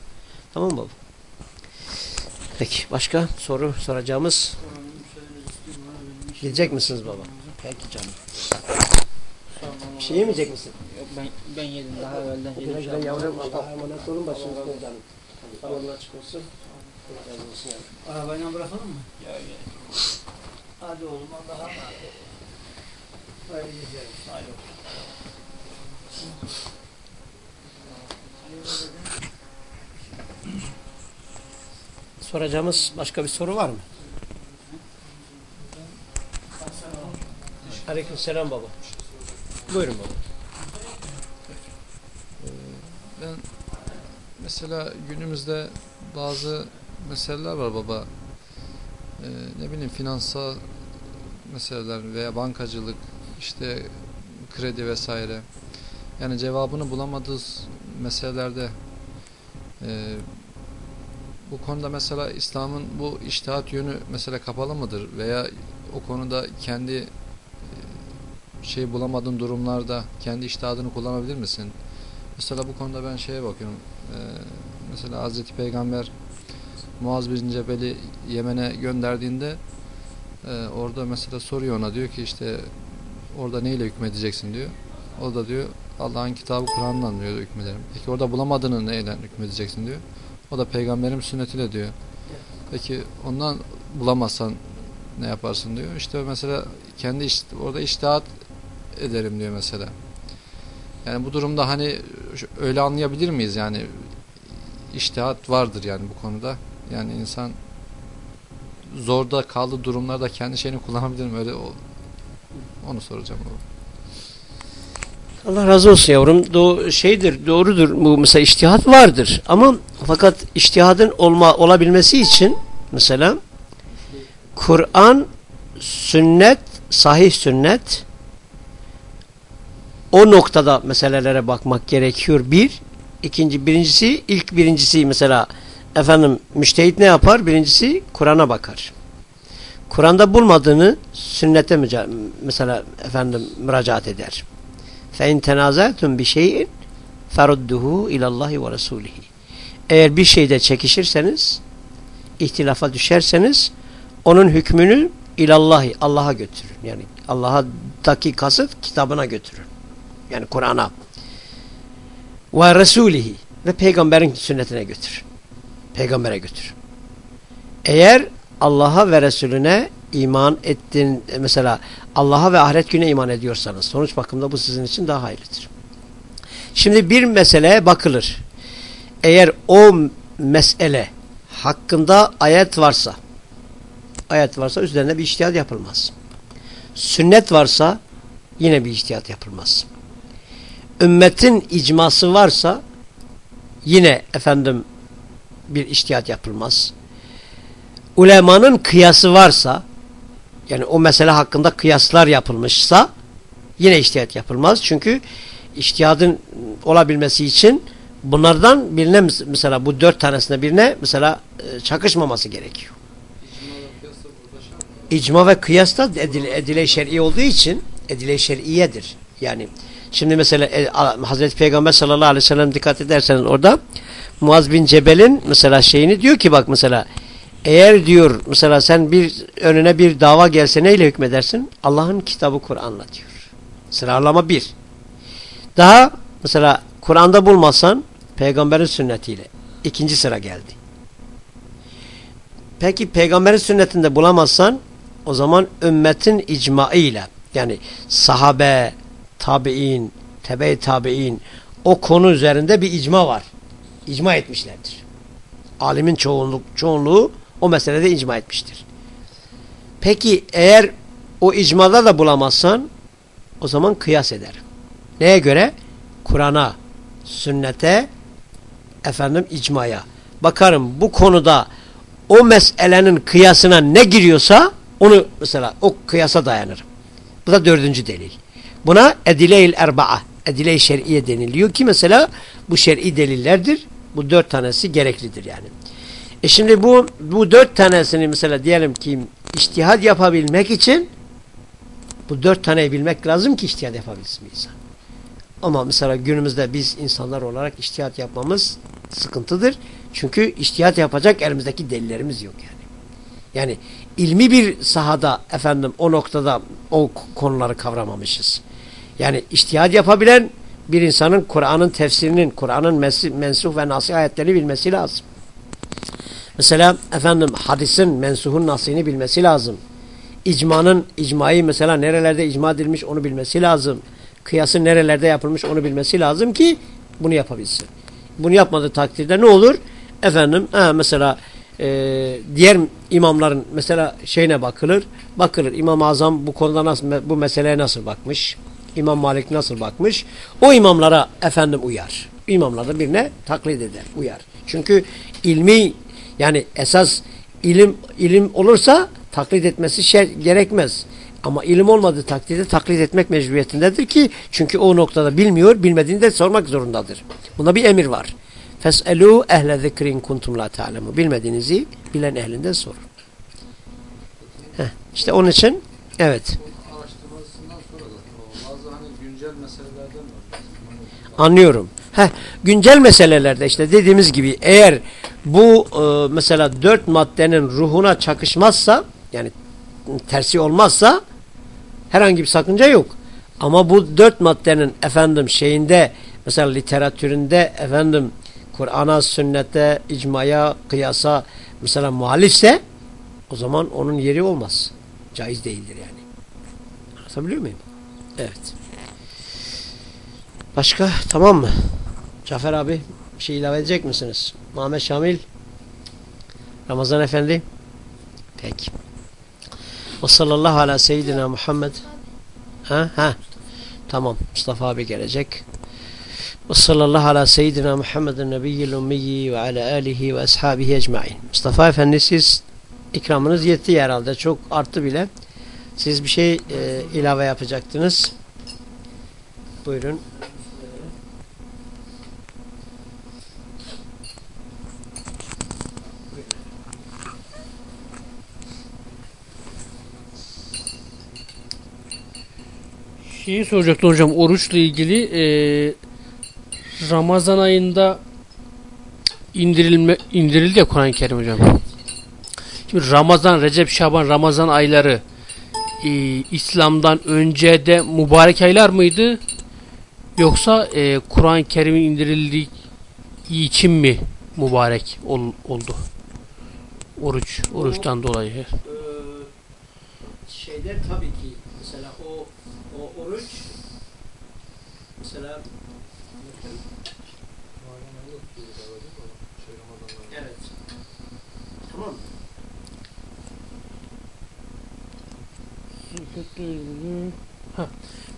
S1: Tamam mı baba? Peki başka soru soracağımız? Gidecek misiniz baba? Peki canım. Bir şey yemeyecek misin?
S2: Yok ben ben yedim daha evvelden yedim.
S1: Güle güle yavrum Allah'a emanet olun başınızda canım. Yolun açık olsun.
S2: Arabayla bırakalım mı? Ya ya. Hadi oğlum Allah'a emanet Hayırlı geceler. Hayırlı
S1: Soracağımız başka bir soru var mı? Aleyküm selam baba. Buyurun baba.
S3: Ben mesela günümüzde bazı meseleler var baba. Ee, ne bileyim finansal meseleler veya bankacılık, işte kredi vesaire. Yani cevabını bulamadığı meselelerde e, bu konuda mesela İslam'ın bu iştihat yönü mesela kapalı mıdır veya o konuda kendi şey bulamadığın durumlarda kendi iştihadını kullanabilir misin? Mesela bu konuda ben şeye bakıyorum. Ee, mesela Hazreti Peygamber Muaz bin Cebel'i Yemen'e gönderdiğinde e, orada mesela soruyor ona diyor ki işte orada neyle hükmedeceksin diyor. O da diyor Allah'ın kitabı Kur'an'dan diyor hükmederim. Peki orada bulamadığını neyle hükmedeceksin diyor. O da peygamberin sünnetiyle diyor. Peki ondan bulamazsan ne yaparsın diyor. İşte mesela kendi iş, orada iştihat ederim diyor mesela. Yani bu durumda hani öyle anlayabilir miyiz yani iştihat vardır yani bu konuda. Yani insan zorda kaldığı durumlarda kendi şeyini kullanabilir mi? Öyle onu soracağım.
S1: Allah razı olsun yavrum. Do şeydir, doğrudur. Bu mesela iştihat vardır. Ama fakat iştihadın olma olabilmesi için mesela Kur'an, sünnet, sahih sünnet o noktada meselelere bakmak gerekiyor. Bir. ikinci birincisi, ilk birincisi mesela efendim müştehit ne yapar? Birincisi Kur'an'a bakar. Kur'an'da bulmadığını sünnete mesela efendim müracaat eder. fe in tenazatum bi şeyin ferudduhu ilallahi. Eğer bir şeyde çekişirseniz, ihtilafa düşerseniz onun hükmünü ilallahi Allah'a götürün. Yani Allah'a'daki kasıt kitabına götürün. Yani Kur'an'a. Ve Resulihi ve peygamberin sünnetine götür. Peygambere götür. Eğer Allah'a ve Resulüne iman ettin mesela Allah'a ve ahiret güne iman ediyorsanız sonuç bakımda bu sizin için daha hayırlıdır. Şimdi bir meseleye bakılır. Eğer o mesele hakkında ayet varsa ayet varsa üzerine bir iştihat yapılmaz. Sünnet varsa yine bir iştihat yapılmaz. Ümmetin icması varsa yine efendim bir iştihat yapılmaz. Ulemanın kıyası varsa yani o mesele hakkında kıyaslar yapılmışsa yine iştihat yapılmaz. Çünkü iştihadın olabilmesi için bunlardan birine mesela bu dört tanesine birine mesela e, çakışmaması gerekiyor. İcma ve kıyas da edile, edile şer'i olduğu için edile şer'iyedir. Yani şimdi mesela e, Hazreti Peygamber sallallahu aleyhi ve sellem dikkat ederseniz orada Muaz bin Cebel'in mesela şeyini diyor ki bak mesela eğer diyor mesela sen bir önüne bir dava gelse neyle hükmedersin? Allah'ın kitabı Kur'an'la diyor. Sıralama bir. Daha mesela Kur'an'da bulmazsan peygamberin sünnetiyle. ikinci sıra geldi. Peki peygamberin sünnetinde bulamazsan o zaman ümmetin icmaıyla yani sahabe, tabi'in, tebe-i tabi'in o konu üzerinde bir icma var. İcma etmişlerdir. Alimin çoğunluk, çoğunluğu o meselede icma etmiştir. Peki eğer o icmada da bulamazsan o zaman kıyas eder. Neye göre? Kur'an'a, sünnete, efendim icmaya. Bakarım bu konuda o meselenin kıyasına ne giriyorsa onu mesela o kıyasa dayanırım. Bu da dördüncü delil. Buna edile-il erba'a, edile-i şer'iye deniliyor ki mesela bu şer'i delillerdir. Bu dört tanesi gereklidir yani. E şimdi bu bu dört tanesini mesela diyelim ki iştihad yapabilmek için bu dört taneyi bilmek lazım ki iştihad yapabilsin insan. Ama mesela günümüzde biz insanlar olarak iştihad yapmamız sıkıntıdır. Çünkü iştihad yapacak elimizdeki delillerimiz yok yani. Yani ilmi bir sahada efendim o noktada o konuları kavramamışız. Yani iştihad yapabilen bir insanın Kur'an'ın tefsirinin, Kur'an'ın mensuh ve nasih ayetleri bilmesi lazım. Mesela efendim hadisin mensuhun nasihini bilmesi lazım. İcmanın, icmayı mesela nerelerde icma edilmiş onu bilmesi lazım. Kıyasın nerelerde yapılmış onu bilmesi lazım ki bunu yapabilsin. Bunu yapmadığı takdirde ne olur? Efendim ha, mesela e, diğer imamların mesela şeyine bakılır. Bakılır İmam-ı Azam bu konuda nasıl bu meseleye nasıl bakmış? İmam Malik nasıl bakmış? O imamlara efendim uyar. İmamlar da birine taklit eder, uyar. Çünkü ilmi yani esas ilim ilim olursa taklit etmesi şey gerekmez. Ama ilim olmadığı takdirde taklit etmek mecburiyetindedir ki çünkü o noktada bilmiyor, bilmediğini de sormak zorundadır. Bunda bir emir var. Fes'elû ehle zikrin kuntum la ta'lemu. Bilmediğinizi bilen ehlinden sorun. Heh, işte onun için evet. Anlıyorum. Heh, güncel meselelerde işte dediğimiz gibi eğer bu e, mesela dört maddenin ruhuna çakışmazsa yani tersi olmazsa herhangi bir sakınca yok. Ama bu dört maddenin efendim şeyinde mesela literatüründe efendim Kur'an'a, sünnete, icmaya, kıyasa mesela muhalifse o zaman onun yeri olmaz. Caiz değildir yani. Anlatabiliyor muyum? Evet. Başka? Tamam mı? Cafer abi bir şey ilave edecek misiniz? Muhammed Şamil Ramazan Efendi Peki. Ve sallallahu ala seyyidina Muhammed Ha? Ha. Tamam. Mustafa abi gelecek. Ve sallallahu ala seyyidina Muhammedin nebiyyil ummiyi ve ala alihi ve ashabihi ecmain. Mustafa Efendi siz ikramınız yetti herhalde. Çok arttı bile. Siz bir şey e, ilave yapacaktınız. Buyurun.
S4: Şeyi soracaktım hocam oruçla ilgili e, Ramazan ayında indirilme indirildi ya Kur'an-ı Kerim hocam. Şimdi Ramazan, Recep, Şaban, Ramazan ayları e, İslam'dan önce de mübarek aylar mıydı? Yoksa e, Kur'an-ı Kerim'in indirildiği için mi mübarek ol, oldu? Oruç, oruçtan dolayı.
S1: Ee, şeyler tabii ki oruç mesela evet tamam
S4: Ha.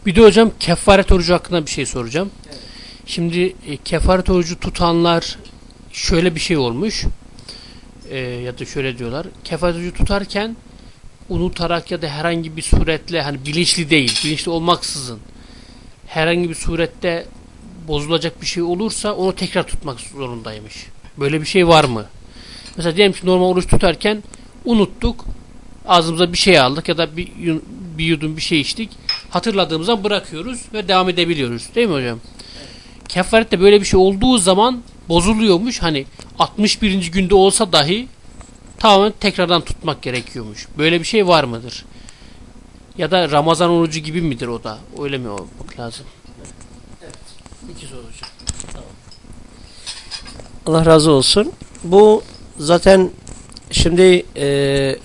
S4: Bir de hocam kefaret orucu hakkında bir şey soracağım.
S1: Evet.
S4: Şimdi e, kefaret orucu tutanlar şöyle bir şey olmuş. E, ya da şöyle diyorlar. Kefaret orucu tutarken unutarak ya da herhangi bir suretle hani bilinçli değil, bilinçli olmaksızın herhangi bir surette bozulacak bir şey olursa onu tekrar tutmak zorundaymış. Böyle bir şey var mı? Mesela diyelim ki normal oruç tutarken unuttuk. Ağzımıza bir şey aldık ya da bir, bir yudum bir şey içtik. Hatırladığımızda bırakıyoruz ve devam edebiliyoruz. Değil mi hocam? Kefarette böyle bir şey olduğu zaman bozuluyormuş. Hani 61. günde olsa dahi tamamen tekrardan tutmak gerekiyormuş. Böyle bir şey var mıdır? Ya da Ramazan orucu gibi midir o da? Öyle mi olmak lazım?
S1: Evet.
S4: İki soru hocam.
S1: Allah razı olsun. Bu zaten şimdi e,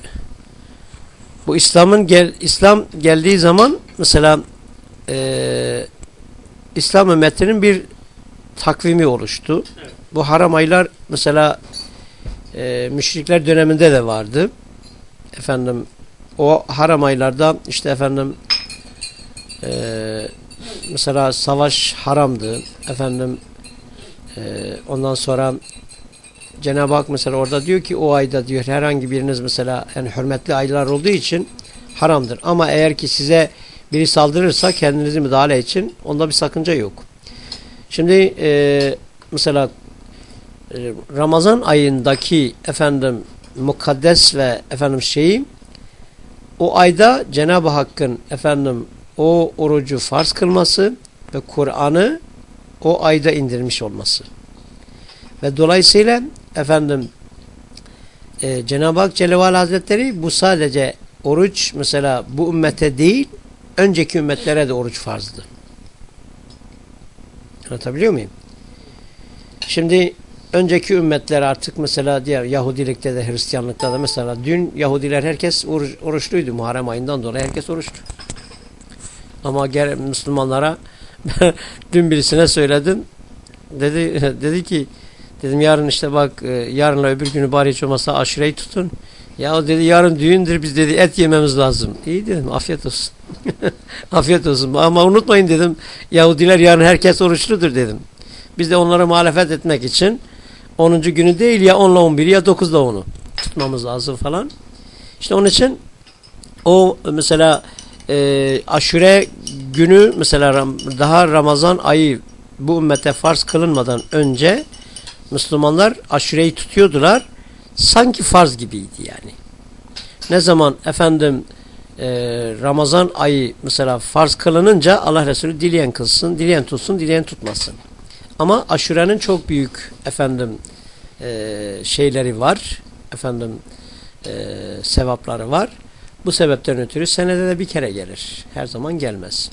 S1: bu İslam'ın gel İslam geldiği zaman mesela e, İslam ümmetinin bir takvimi oluştu.
S4: Evet.
S1: Bu haram aylar mesela e, müşrikler döneminde de vardı. Efendim o haram aylarda işte efendim e, mesela savaş haramdı. Efendim e, ondan sonra Cenab-ı Hak mesela orada diyor ki o ayda diyor herhangi biriniz mesela yani hürmetli aylar olduğu için haramdır. Ama eğer ki size biri saldırırsa kendinizi müdahale için onda bir sakınca yok. Şimdi e, mesela Ramazan ayındaki efendim mukaddes ve efendim şeyi o ayda Cenab-ı Hakk'ın efendim o orucu farz kılması ve Kur'an'ı o ayda indirmiş olması. Ve dolayısıyla efendim e, Cenab-ı Hak Celle Hazretleri bu sadece oruç mesela bu ümmete değil önceki ümmetlere de oruç farzdı. Anlatabiliyor muyum? Şimdi önceki ümmetler artık mesela diğer Yahudilikte de Hristiyanlıkta da mesela dün Yahudiler herkes oruç, oruçluydu Muharrem ayından dolayı herkes oruçlu. Ama gel Müslümanlara dün birisine söyledim dedi dedi ki dedim yarın işte bak e, yarınla öbür günü bari hiç olmazsa aşureyi tutun. Ya dedi yarın düğündür biz dedi et yememiz lazım. İyi dedim afiyet olsun. afiyet olsun ama unutmayın dedim Yahudiler yarın herkes oruçludur dedim. Biz de onlara muhalefet etmek için 10. günü değil ya 10 ile 11 ya 9 ile 10'u tutmamız lazım falan. İşte onun için o mesela e, aşure günü mesela daha Ramazan ayı bu ümmete farz kılınmadan önce Müslümanlar aşureyi tutuyordular. Sanki farz gibiydi yani. Ne zaman efendim e, Ramazan ayı mesela farz kılınınca Allah Resulü dileyen kılsın, dileyen tutsun, dileyen tutmasın. Ama aşurenin çok büyük efendim e, şeyleri var. Efendim e, sevapları var. Bu sebepten ötürü senede de bir kere gelir. Her zaman gelmez.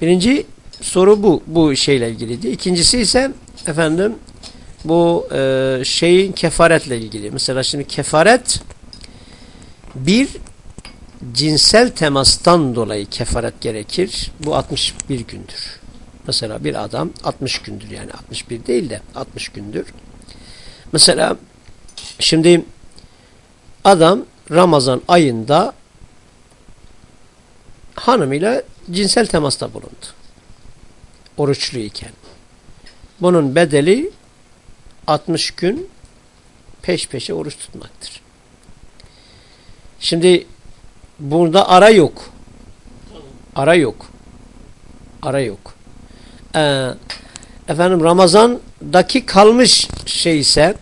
S1: Birinci soru bu. Bu şeyle ilgiliydi. İkincisi ise efendim bu e, şeyin kefaretle ilgili. Mesela şimdi kefaret bir cinsel temastan dolayı kefaret gerekir. Bu 61 gündür. Mesela bir adam 60 gündür yani 61 değil de 60 gündür. Mesela şimdi adam Ramazan ayında hanımıyla cinsel temasta bulundu. Oruçluyken. Bunun bedeli 60 gün peş peşe oruç tutmaktır. Şimdi burada ara yok. Ara yok. Ara yok. Ee, efendim Ramazan'daki kalmış şey ise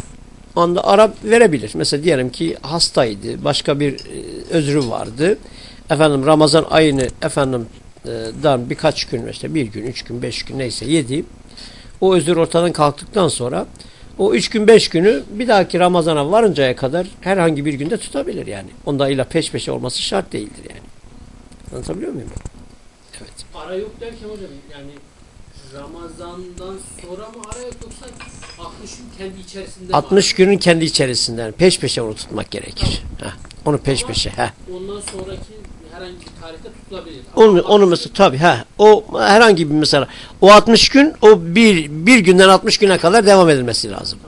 S1: onda ara verebilir. Mesela diyelim ki hastaydı. Başka bir e, özrü vardı. Efendim Ramazan ayını efendim dan birkaç gün işte bir gün, üç gün, beş gün neyse yedi. O özür ortadan kalktıktan sonra o üç gün beş günü bir dahaki Ramazan'a varıncaya kadar herhangi bir günde tutabilir yani. Onda illa peş peşe olması şart değildir yani. Anlatabiliyor muyum? Evet.
S4: Ara yok derken hocam yani Ramazan'dan sonra mı ara yok yoksa 60 gün kendi içerisinde mi
S1: 60 günün kendi içerisinden peş peşe onu tutmak gerekir. Heh, onu peş peşe. Heh.
S4: Ondan sonraki herhangi bir tarihte tutulabilir.
S1: Onu,
S4: Ama
S1: onu
S4: 60
S1: mesela tabii ha o herhangi bir mesela o 60 gün o bir bir günden 60 güne kadar devam edilmesi lazım.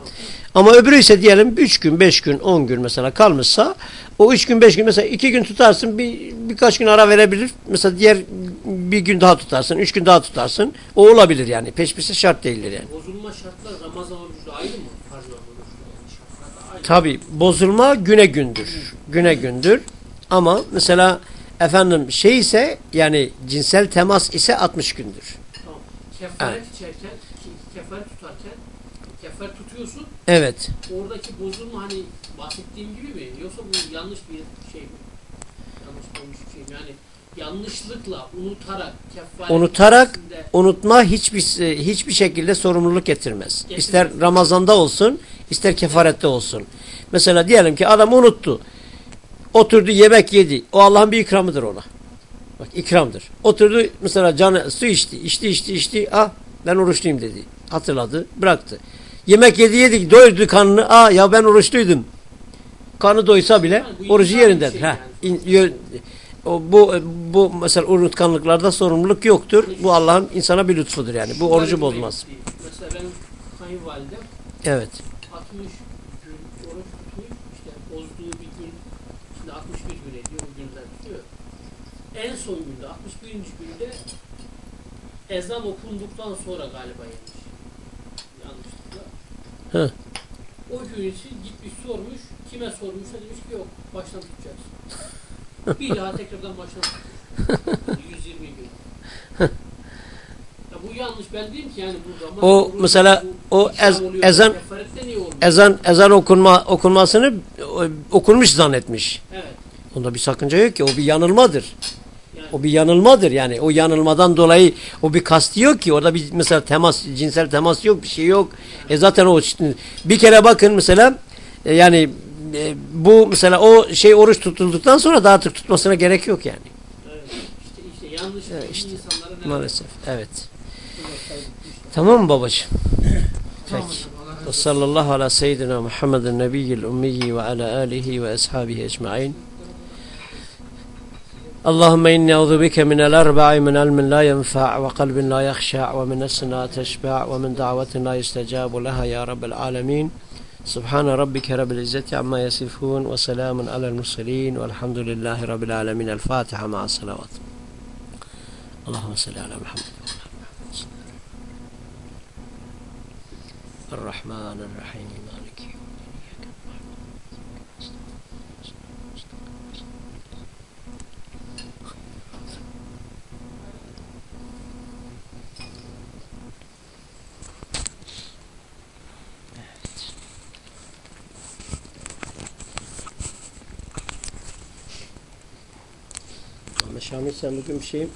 S1: Ama öbürü ise diyelim 3 gün, 5 gün, 10 gün mesela kalmışsa o 3 gün, 5 gün mesela 2 gün tutarsın bir birkaç gün ara verebilir. Mesela diğer bir gün daha tutarsın, 3 gün daha tutarsın. O olabilir yani. Peş peşe şart değildir yani.
S4: Bozulma şartlar Ramazan orucu ayrı mı?
S1: Tabi bozulma güne gündür. Güne gündür. Ama mesela efendim şey ise yani cinsel temas ise 60 gündür.
S4: Tamam. Kefaret içerken, ki- kefaret tutarken kefaret tutuyorsun.
S1: Evet.
S4: Oradaki bozulma hani bahsettiğim gibi mi? Yoksa bu yanlış bir şey mi? Yanlış olmuş bir şey mi? Yani yanlışlıkla unutarak kefaret
S1: Unutarak unutma hiçbir hiçbir şekilde sorumluluk getirmez.
S4: Getirmez.
S1: İster Ramazan'da olsun, ister kefarette olsun. Mesela diyelim ki adam unuttu. Oturdu yemek yedi. O Allah'ın bir ikramıdır ona. Bak ikramdır. Oturdu mesela canı su içti. içti içti içti. Ah ben oruçluyum dedi. Hatırladı. Bıraktı. Yemek yedi yedi. Doyurdu karnını. Ah ya ben oruçluydum. Karnı doysa bile
S4: Yani
S1: orucu yerindedir.
S4: şey
S1: ha.
S4: yani.
S1: Yö- o, bu bu mesela unutkanlıklarda sorumluluk yoktur. Bu Allah'ın insana bir lütfudur yani. Bu orucu bozmaz.
S4: Mesela benim kayınvalidem
S1: Evet.
S4: 60 gün oruç tutmuş. işte bozduğu bir gün şimdi 61 gün ediyor. O günler tutuyor. En son günde 61. günde ezan okunduktan sonra galiba yemiş.
S1: Hı.
S4: O gün için gitmiş sormuş. Kime sormuşsa demiş ki yok baştan tutacaksın. bir daha tekrardan baştan tutacaksın. 120 gün. Ya bu yanlış ben diyeyim ki yani bu Ramazan
S1: O mesela
S4: bu
S1: o ez-
S4: oluyor,
S1: ezan-? Ezan ezan okunma okunmasını o- okunmuş zannetmiş.
S4: Evet.
S1: Onda bir sakınca yok ki. O bir yanılmadır. O bir yanılmadır yani. O yanılmadan dolayı o bir kasti yok ki. Orada bir mesela temas, cinsel temas yok, bir şey yok. E zaten o bir kere bakın mesela e, yani e, bu mesela o şey oruç tutulduktan sonra daha artık tutmasına gerek yok yani.
S4: evet. işte, işte yanlış
S1: Evet, işte. Maalesef. Evet. Tamam mı babacığım? Peki. Ve sallallahu ala seyyidina Muhammedin nebiyyil ummiyi ve ala alihi ve ashabihi ecma'in. اللهم إني أعوذ بك من الأربع من علم لا ينفع وقلب لا يخشع ومن لا تشبع ومن دعوة لا يستجاب لها يا رب العالمين. سبحان ربك رب العزة عما يصفون وسلام على المرسلين والحمد لله رب العالمين. الفاتحة مع الصلوات. اللهم صل على محمد. الرحمن الرحيم. Ama Şamil sen bugün bir şey